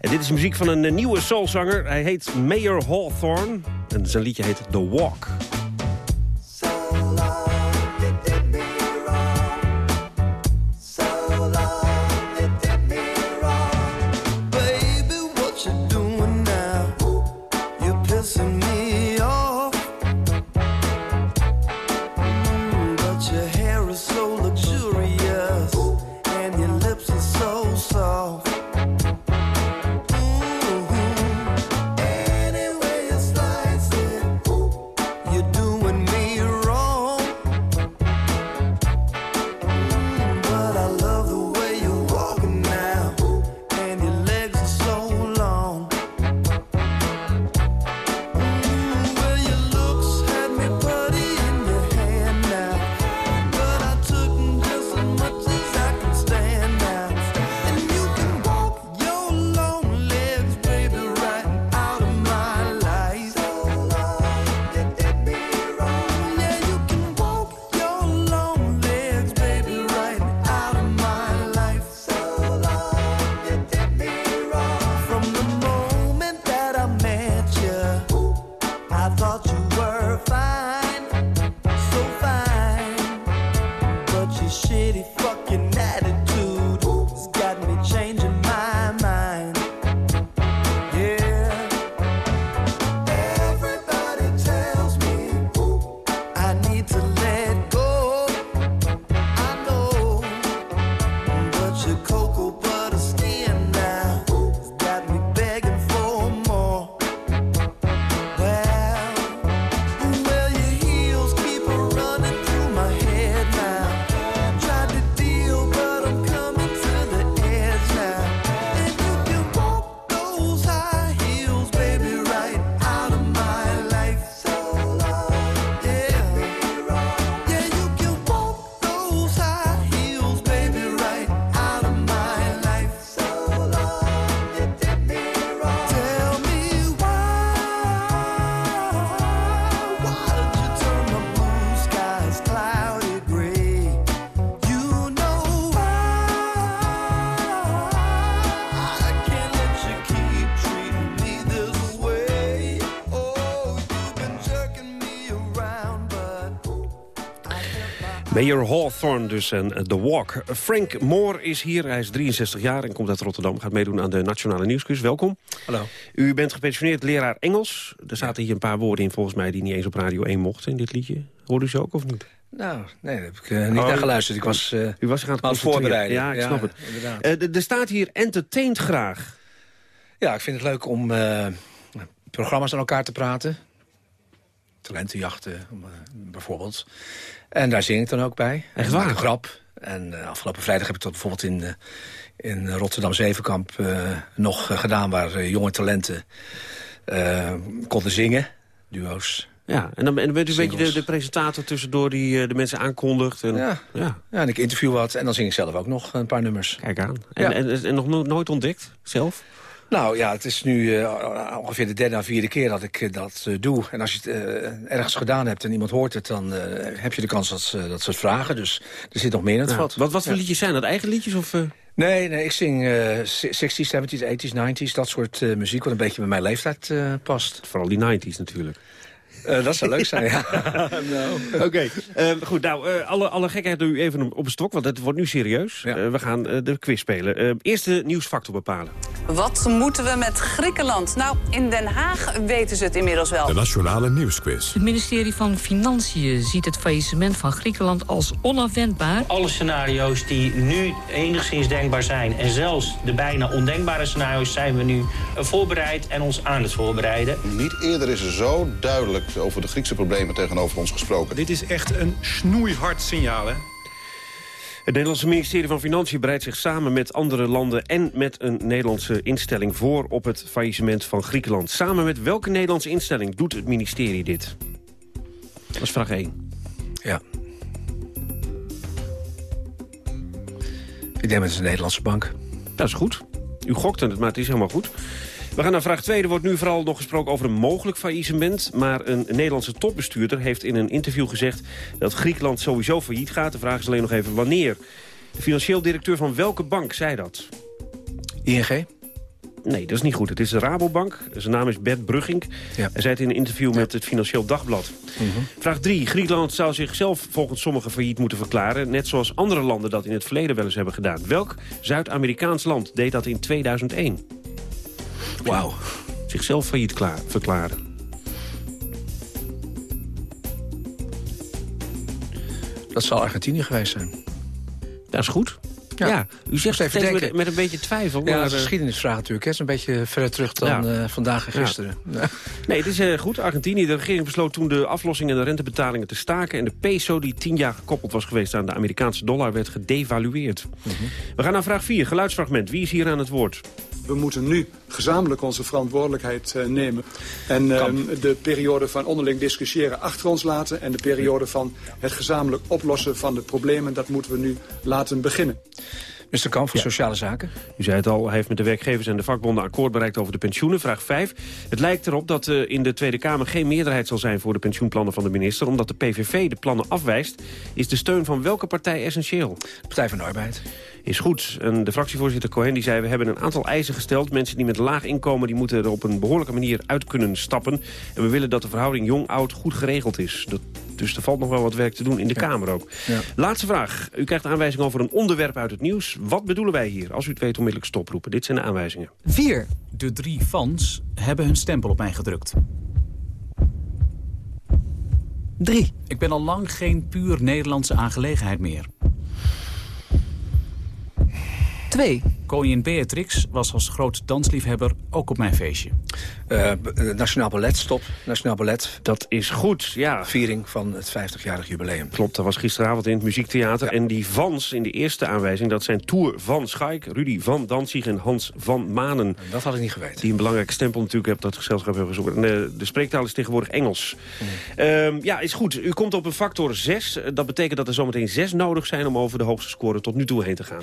En dit is muziek van een nieuwe soulzanger. Hij heet Mayor Hawthorne. En zijn liedje heet The Walk. Mayor Hawthorne dus en The Walk. Frank Moore is hier, hij is 63 jaar en komt uit Rotterdam. Gaat meedoen aan de Nationale Nieuwsquiz. Welkom. Hallo. U bent gepensioneerd leraar Engels. Er zaten hier een paar woorden in volgens mij die niet eens op Radio 1 mochten in dit liedje. Hoorde u ze ook of niet? Nou, nee, daar heb ik eh, niet Oh, naar geluisterd. Ik was, eh, U was aan het voorbereiden. Ja, ik snap het. inderdaad. Eh, d- er staat hier entertaint graag. Ja, ik vind het leuk om eh, programma's aan elkaar te praten. Talentenjachten, eh, bijvoorbeeld. En daar zing ik dan ook bij. Echt waar? een grap. En eh, afgelopen vrijdag heb ik dat bijvoorbeeld in, eh, in Rotterdam Zevenkamp eh, nog gedaan... waar jonge talenten konden zingen, duo's. Ja, en dan, en dan bent u een beetje de, presentator tussendoor die de mensen aankondigt. En, Ja. ja. Ja, en ik interview wat en dan zing ik zelf ook nog een paar nummers. Kijk aan. En, Ja. en, en nog no- nooit ontdekt zelf? Nou ja, het is nu eh, ongeveer de derde of vierde keer dat ik eh, dat eh, doe. En als je het ergens gedaan hebt en iemand hoort het... dan heb je de kans dat ze, dat ze het vragen. Dus er zit nog meer in het Ja. vat. Wat, wat voor Ja. liedjes zijn dat? Eigen liedjes? Of? Nee, nee, ik zing eh, 60s, 70s, 80s, 90s. Dat soort muziek wat een beetje bij mijn leeftijd past. Vooral die 90s natuurlijk. Eh, dat zou leuk zijn, ja. nou. Oké, eh, goed. Nou, eh, alle, alle gekheid nu even op een stok, want het wordt nu serieus. Eh, we gaan de quiz spelen. Eh, eerst de nieuwsfactor bepalen. Wat moeten we met Griekenland? Nou, in Den Haag weten ze het inmiddels wel. De Nationale Nieuwsquiz. Het ministerie van Financiën ziet het faillissement van Griekenland als onafwendbaar. Alle scenario's die nu enigszins denkbaar zijn... en zelfs de bijna ondenkbare scenario's zijn we nu voorbereid en ons aan het voorbereiden. Niet eerder is er zo duidelijk over de Griekse problemen tegenover ons gesproken. Dit is echt een snoeihard signaal, hè? Het Nederlandse ministerie van Financiën bereidt zich samen met andere landen... en met een Nederlandse instelling voor op het faillissement van Griekenland. Samen met welke Nederlandse instelling doet het ministerie dit? Dat is vraag 1. Ja. Ik denk met de Nederlandse bank. Dat is goed. U gokte het, maar het is helemaal goed. We gaan naar vraag 2. Er wordt nu vooral nog gesproken over een mogelijk faillissement. Maar een Nederlandse topbestuurder heeft in een interview gezegd... dat Griekenland sowieso failliet gaat. De vraag is alleen nog even wanneer. De financieel directeur van welke bank zei dat? ING? Nee, dat is niet goed. Het is de Rabobank. Zijn naam is Bert Brugging. Hij zei het in een interview met het Financieel Dagblad. Vraag 3. Griekenland zou zichzelf volgens sommigen failliet moeten verklaren... net zoals andere landen dat in het verleden wel eens hebben gedaan. Welk Zuid-Amerikaans land deed dat in 2001? Wauw. Zichzelf failliet klaar, verklaren. Dat zal Argentinië geweest zijn. Dat is goed. Ja, u zegt even steeds met, met een beetje twijfel. Ja, maar, dat is een eh, geschiedenisvraag natuurlijk. hè. Het is een beetje verder terug dan Ja. eh, vandaag en Ja. Nee, het is eh, goed. Argentinië, de regering besloot toen de aflossing en de rentebetalingen te staken. En de peso, die tien jaar gekoppeld was geweest aan de Amerikaanse dollar, werd gedevalueerd. We gaan naar vraag 4, geluidsfragment. Wie is hier aan het woord? We moeten nu gezamenlijk onze verantwoordelijkheid eh, nemen. En eh, de periode van onderling discussiëren achter ons laten. En de periode van het gezamenlijk oplossen van de problemen, dat moeten we nu laten beginnen. Mr. Kamp voor Sociale Zaken. U zei het al, hij heeft met de werkgevers en de vakbonden akkoord bereikt over de pensioenen. Vraag 5. Het lijkt erop dat eh, in de Tweede Kamer geen meerderheid zal zijn voor de pensioenplannen van de minister. Omdat de PVV de plannen afwijst, is de steun van welke partij essentieel? Partij van de Arbeid. Is goed. En de fractievoorzitter Cohen die zei... we hebben een aantal eisen gesteld. Mensen die met een laag inkomen die moeten er op een behoorlijke manier uit kunnen stappen. En we willen dat de verhouding jong-oud goed geregeld is. Dat, dus er valt nog wel wat werk te doen in de Kamer ook. Ja. Laatste vraag. U krijgt aanwijzing over een onderwerp uit het nieuws. Wat bedoelen wij hier? Als u het weet onmiddellijk stoproepen. Dit zijn de aanwijzingen. 4. De drie fans hebben hun stempel op mij gedrukt. 3. Ik ben al lang geen puur Nederlandse aangelegenheid meer. 2. Koningin Beatrix was als groot dansliefhebber ook op mijn feestje. Eh, eh, Nationaal Ballet, stop. Nationaal Ballet. Dat is goed, ja. Viering van het 50-jarig jubileum. Klopt, dat was gisteravond in het Muziektheater. En die Vans in de eerste aanwijzing, dat zijn Tour van Schaik... Rudy van Danzig en Hans van Manen. Dat had ik niet geweten. Die een belangrijke stempel natuurlijk hebben dat gezelschap hebben gezocht. En de, de spreektaal is tegenwoordig Engels. Ehm, ja, is goed. U komt op een factor 6. Dat betekent dat er zometeen 6 nodig zijn... om over de hoogste score tot nu toe heen te gaan.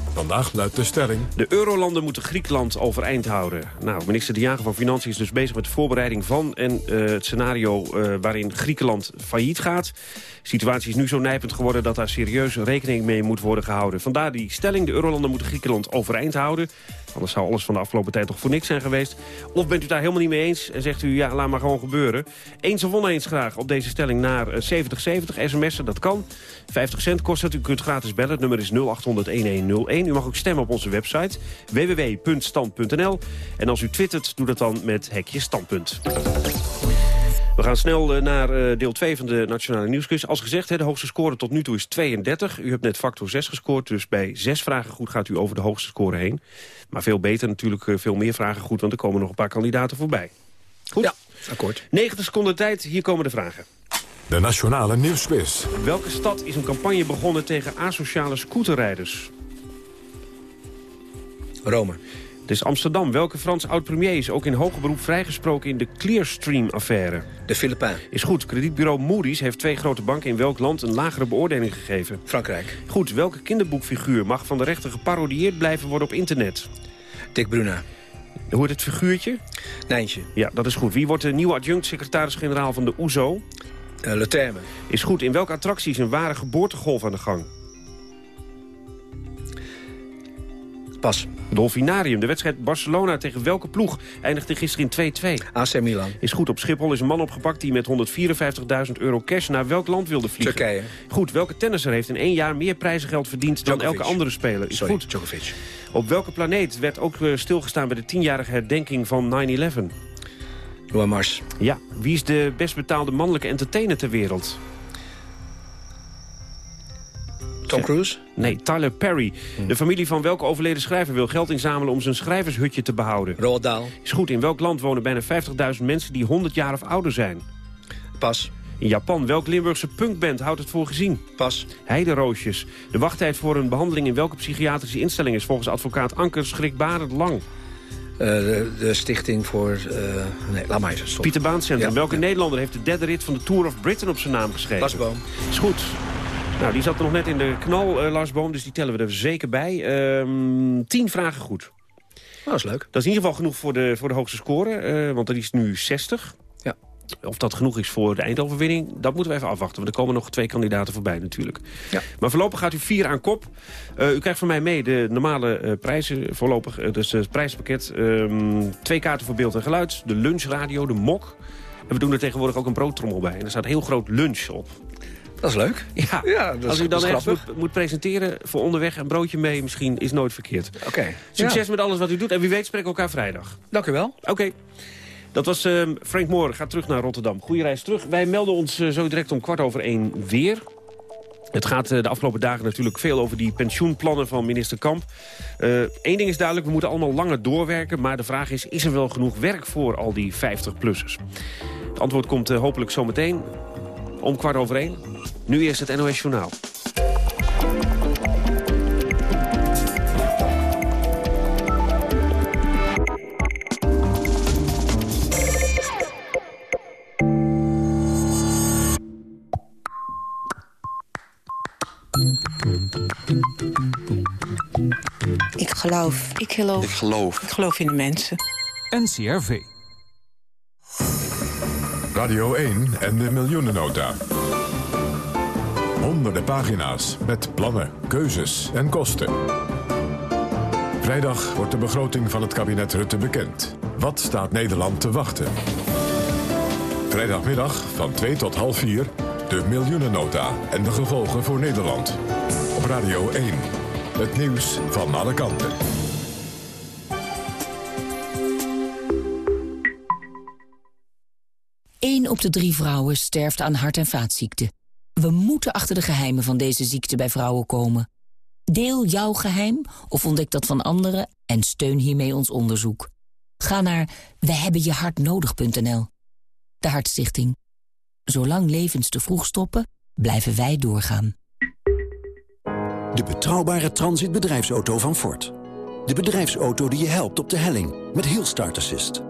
Vandaag luidt de stelling... De eurolanden moeten Griekenland overeind houden. Nou, minister De Jager van Financiën is dus bezig met de voorbereiding van... en eh, het scenario uh, waarin Griekenland failliet gaat. De situatie is nu zo nijpend geworden dat daar serieus rekening mee moet worden gehouden. Vandaar die stelling, de eurolanden moeten Griekenland overeind houden. Anders zou alles van de afgelopen tijd toch voor niks zijn geweest. Of bent u daar helemaal niet mee eens en zegt u, ja, laat maar gewoon gebeuren. Eens of oneens graag op deze stelling naar 7070. Eh, SMS'en, dat kan. 50 cent kost het. U kunt gratis bellen. Het nummer is 0800-1101. U mag ook stemmen op onze website www.stand.nl. En als u twittert, doe dat dan met hekje standpunt. We gaan snel eh, naar eh, deel 2 van de Nationale Nieuwsquiz. Als gezegd, de hoogste score tot nu toe is 32. U hebt net factor 6 gescoord, dus bij 6 vragen goed gaat u over de hoogste score heen. Maar veel beter natuurlijk, eh, veel meer vragen goed, want er komen nog een paar kandidaten voorbij. Goed? Ja, akkoord. 90 seconden tijd, hier komen de vragen. De Nationale Nieuwsquiz. Welke stad is een campagne begonnen tegen asociale scooterrijders? Rome. Het is Amsterdam. Welke Frans oud-premier is ook in hoger beroep vrijgesproken in de Clearstream-affaire? De Filipijn. Is goed. Kredietbureau Moody's heeft twee grote banken in welk land een lagere beoordeling gegeven? Frankrijk. Goed. Welke kinderboekfiguur mag van de rechter geparodieerd blijven worden op internet? Dick Bruna. Hoe heet het figuurtje? Nijntje. Ja, dat is goed. Wie wordt de nieuwe adjunct-secretaris-generaal van de OESO? Uh, Le Terme. Is goed. In welke attractie is een ware geboortegolf aan de gang? Pas. Dolfinarium. De wedstrijd Barcelona tegen welke ploeg eindigde gisteren in 2-2? AC Milan. Is goed. Op Schiphol is een man opgepakt die met 154.000 euro cash naar welk land wilde vliegen? Turkije. Goed. Welke tennisser heeft in één jaar meer prijzengeld verdiend dan elke andere speler? Is Sorry, goed. Djokovic. Op welke planeet werd ook uh, stilgestaan bij de tienjarige herdenking van 9-11? Noah Mars. Ja. Wie is de best betaalde mannelijke entertainer ter wereld? Tom Cruise? Nee, Tyler Perry. De familie van welke overleden schrijver wil geld inzamelen om zijn schrijvershutje te behouden? Roald Dahl. Is goed. In welk land wonen bijna 50.000 mensen die 100 jaar of ouder zijn? Pas. In Japan, welk Limburgse punkband houdt het voor gezien? Pas. Heideroosjes. De wachttijd voor een behandeling in welke psychiatrische instelling is volgens advocaat Anker schrikbarend lang? Uh, de, de, stichting voor... Uh, nee, laat maar eens. Pieter Baan Centrum. Ja, welke ja. Nederlander heeft de derde rit van de Tour of Britain op zijn naam geschreven? Lasboom. Is goed. Nou, die zat er nog net in de knal, uh, Lars Boom, dus die tellen we er zeker bij. Uh, tien vragen goed. Oh, dat is leuk. Dat is in ieder geval genoeg voor de, voor de hoogste score, uh, want dat is nu 60. Ja. Of dat genoeg is voor de eindoverwinning, dat moeten we even afwachten. Want er komen nog twee kandidaten voorbij natuurlijk. Ja. Maar voorlopig gaat u vier aan kop. Uh, u krijgt van mij mee de normale uh, prijzen voorlopig. Uh, dus het prijspakket. Um, twee kaarten voor beeld en geluid. De lunchradio, de mok. En we doen er tegenwoordig ook een broodtrommel bij. En er staat heel groot lunch op. Dat is leuk. Ja, ja dat als u dan echt moet, moet, presenteren voor onderweg een broodje mee... misschien is nooit verkeerd. Oké. Okay. Succes ja. met alles wat u doet. En wie weet spreken we elkaar vrijdag. Dank u wel. Oké. Okay. Dat was uh, Frank Moore. Gaat terug naar Rotterdam. Goeie reis terug. Wij melden ons uh, zo direct om kwart over één weer. Het gaat uh, de afgelopen dagen natuurlijk veel over die pensioenplannen van minister Kamp. Eén ding is duidelijk, we moeten allemaal langer doorwerken. Maar de vraag is, is er wel genoeg werk voor al die 50-plussers? Het antwoord komt hopelijk zometeen om kwart over één. Nu eerst het NOS Journaal. Ik geloof. Ik geloof. Ik geloof. Ik geloof in de mensen. NCRV. Radio 1 en de miljoenennota. Honderden pagina's met plannen, keuzes en kosten. Vrijdag wordt de begroting van het kabinet Rutte bekend. Wat staat Nederland te wachten? Vrijdagmiddag van 2 tot half 4 de miljoenennota en de gevolgen voor Nederland. Op Radio 1. Het nieuws van alle kanten. Eén op de drie vrouwen sterft aan hart- en vaatziekten. We moeten achter de geheimen van deze ziekte bij vrouwen komen. Deel jouw geheim of ontdek dat van anderen en steun hiermee ons onderzoek. Ga naar wehebbenjehartnodig.nl. De Hartstichting. Zolang levens te vroeg stoppen, blijven wij doorgaan. De betrouwbare transitbedrijfsauto van Ford. De bedrijfsauto die je helpt op de helling met Hill Start Assist.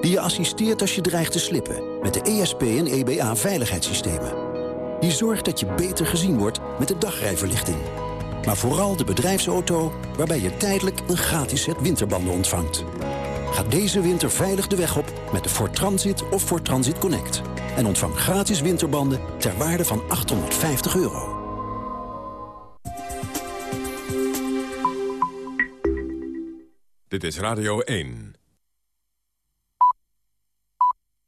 Die je assisteert als je dreigt te slippen met de ESP en EBA veiligheidssystemen. Die zorgt dat je beter gezien wordt met de dagrijverlichting. Maar vooral de bedrijfsauto waarbij je tijdelijk een gratis set winterbanden ontvangt. Ga deze winter veilig de weg op met de Ford Transit of Ford Transit Connect. En ontvang gratis winterbanden ter waarde van 850 euro. Dit is Radio 1.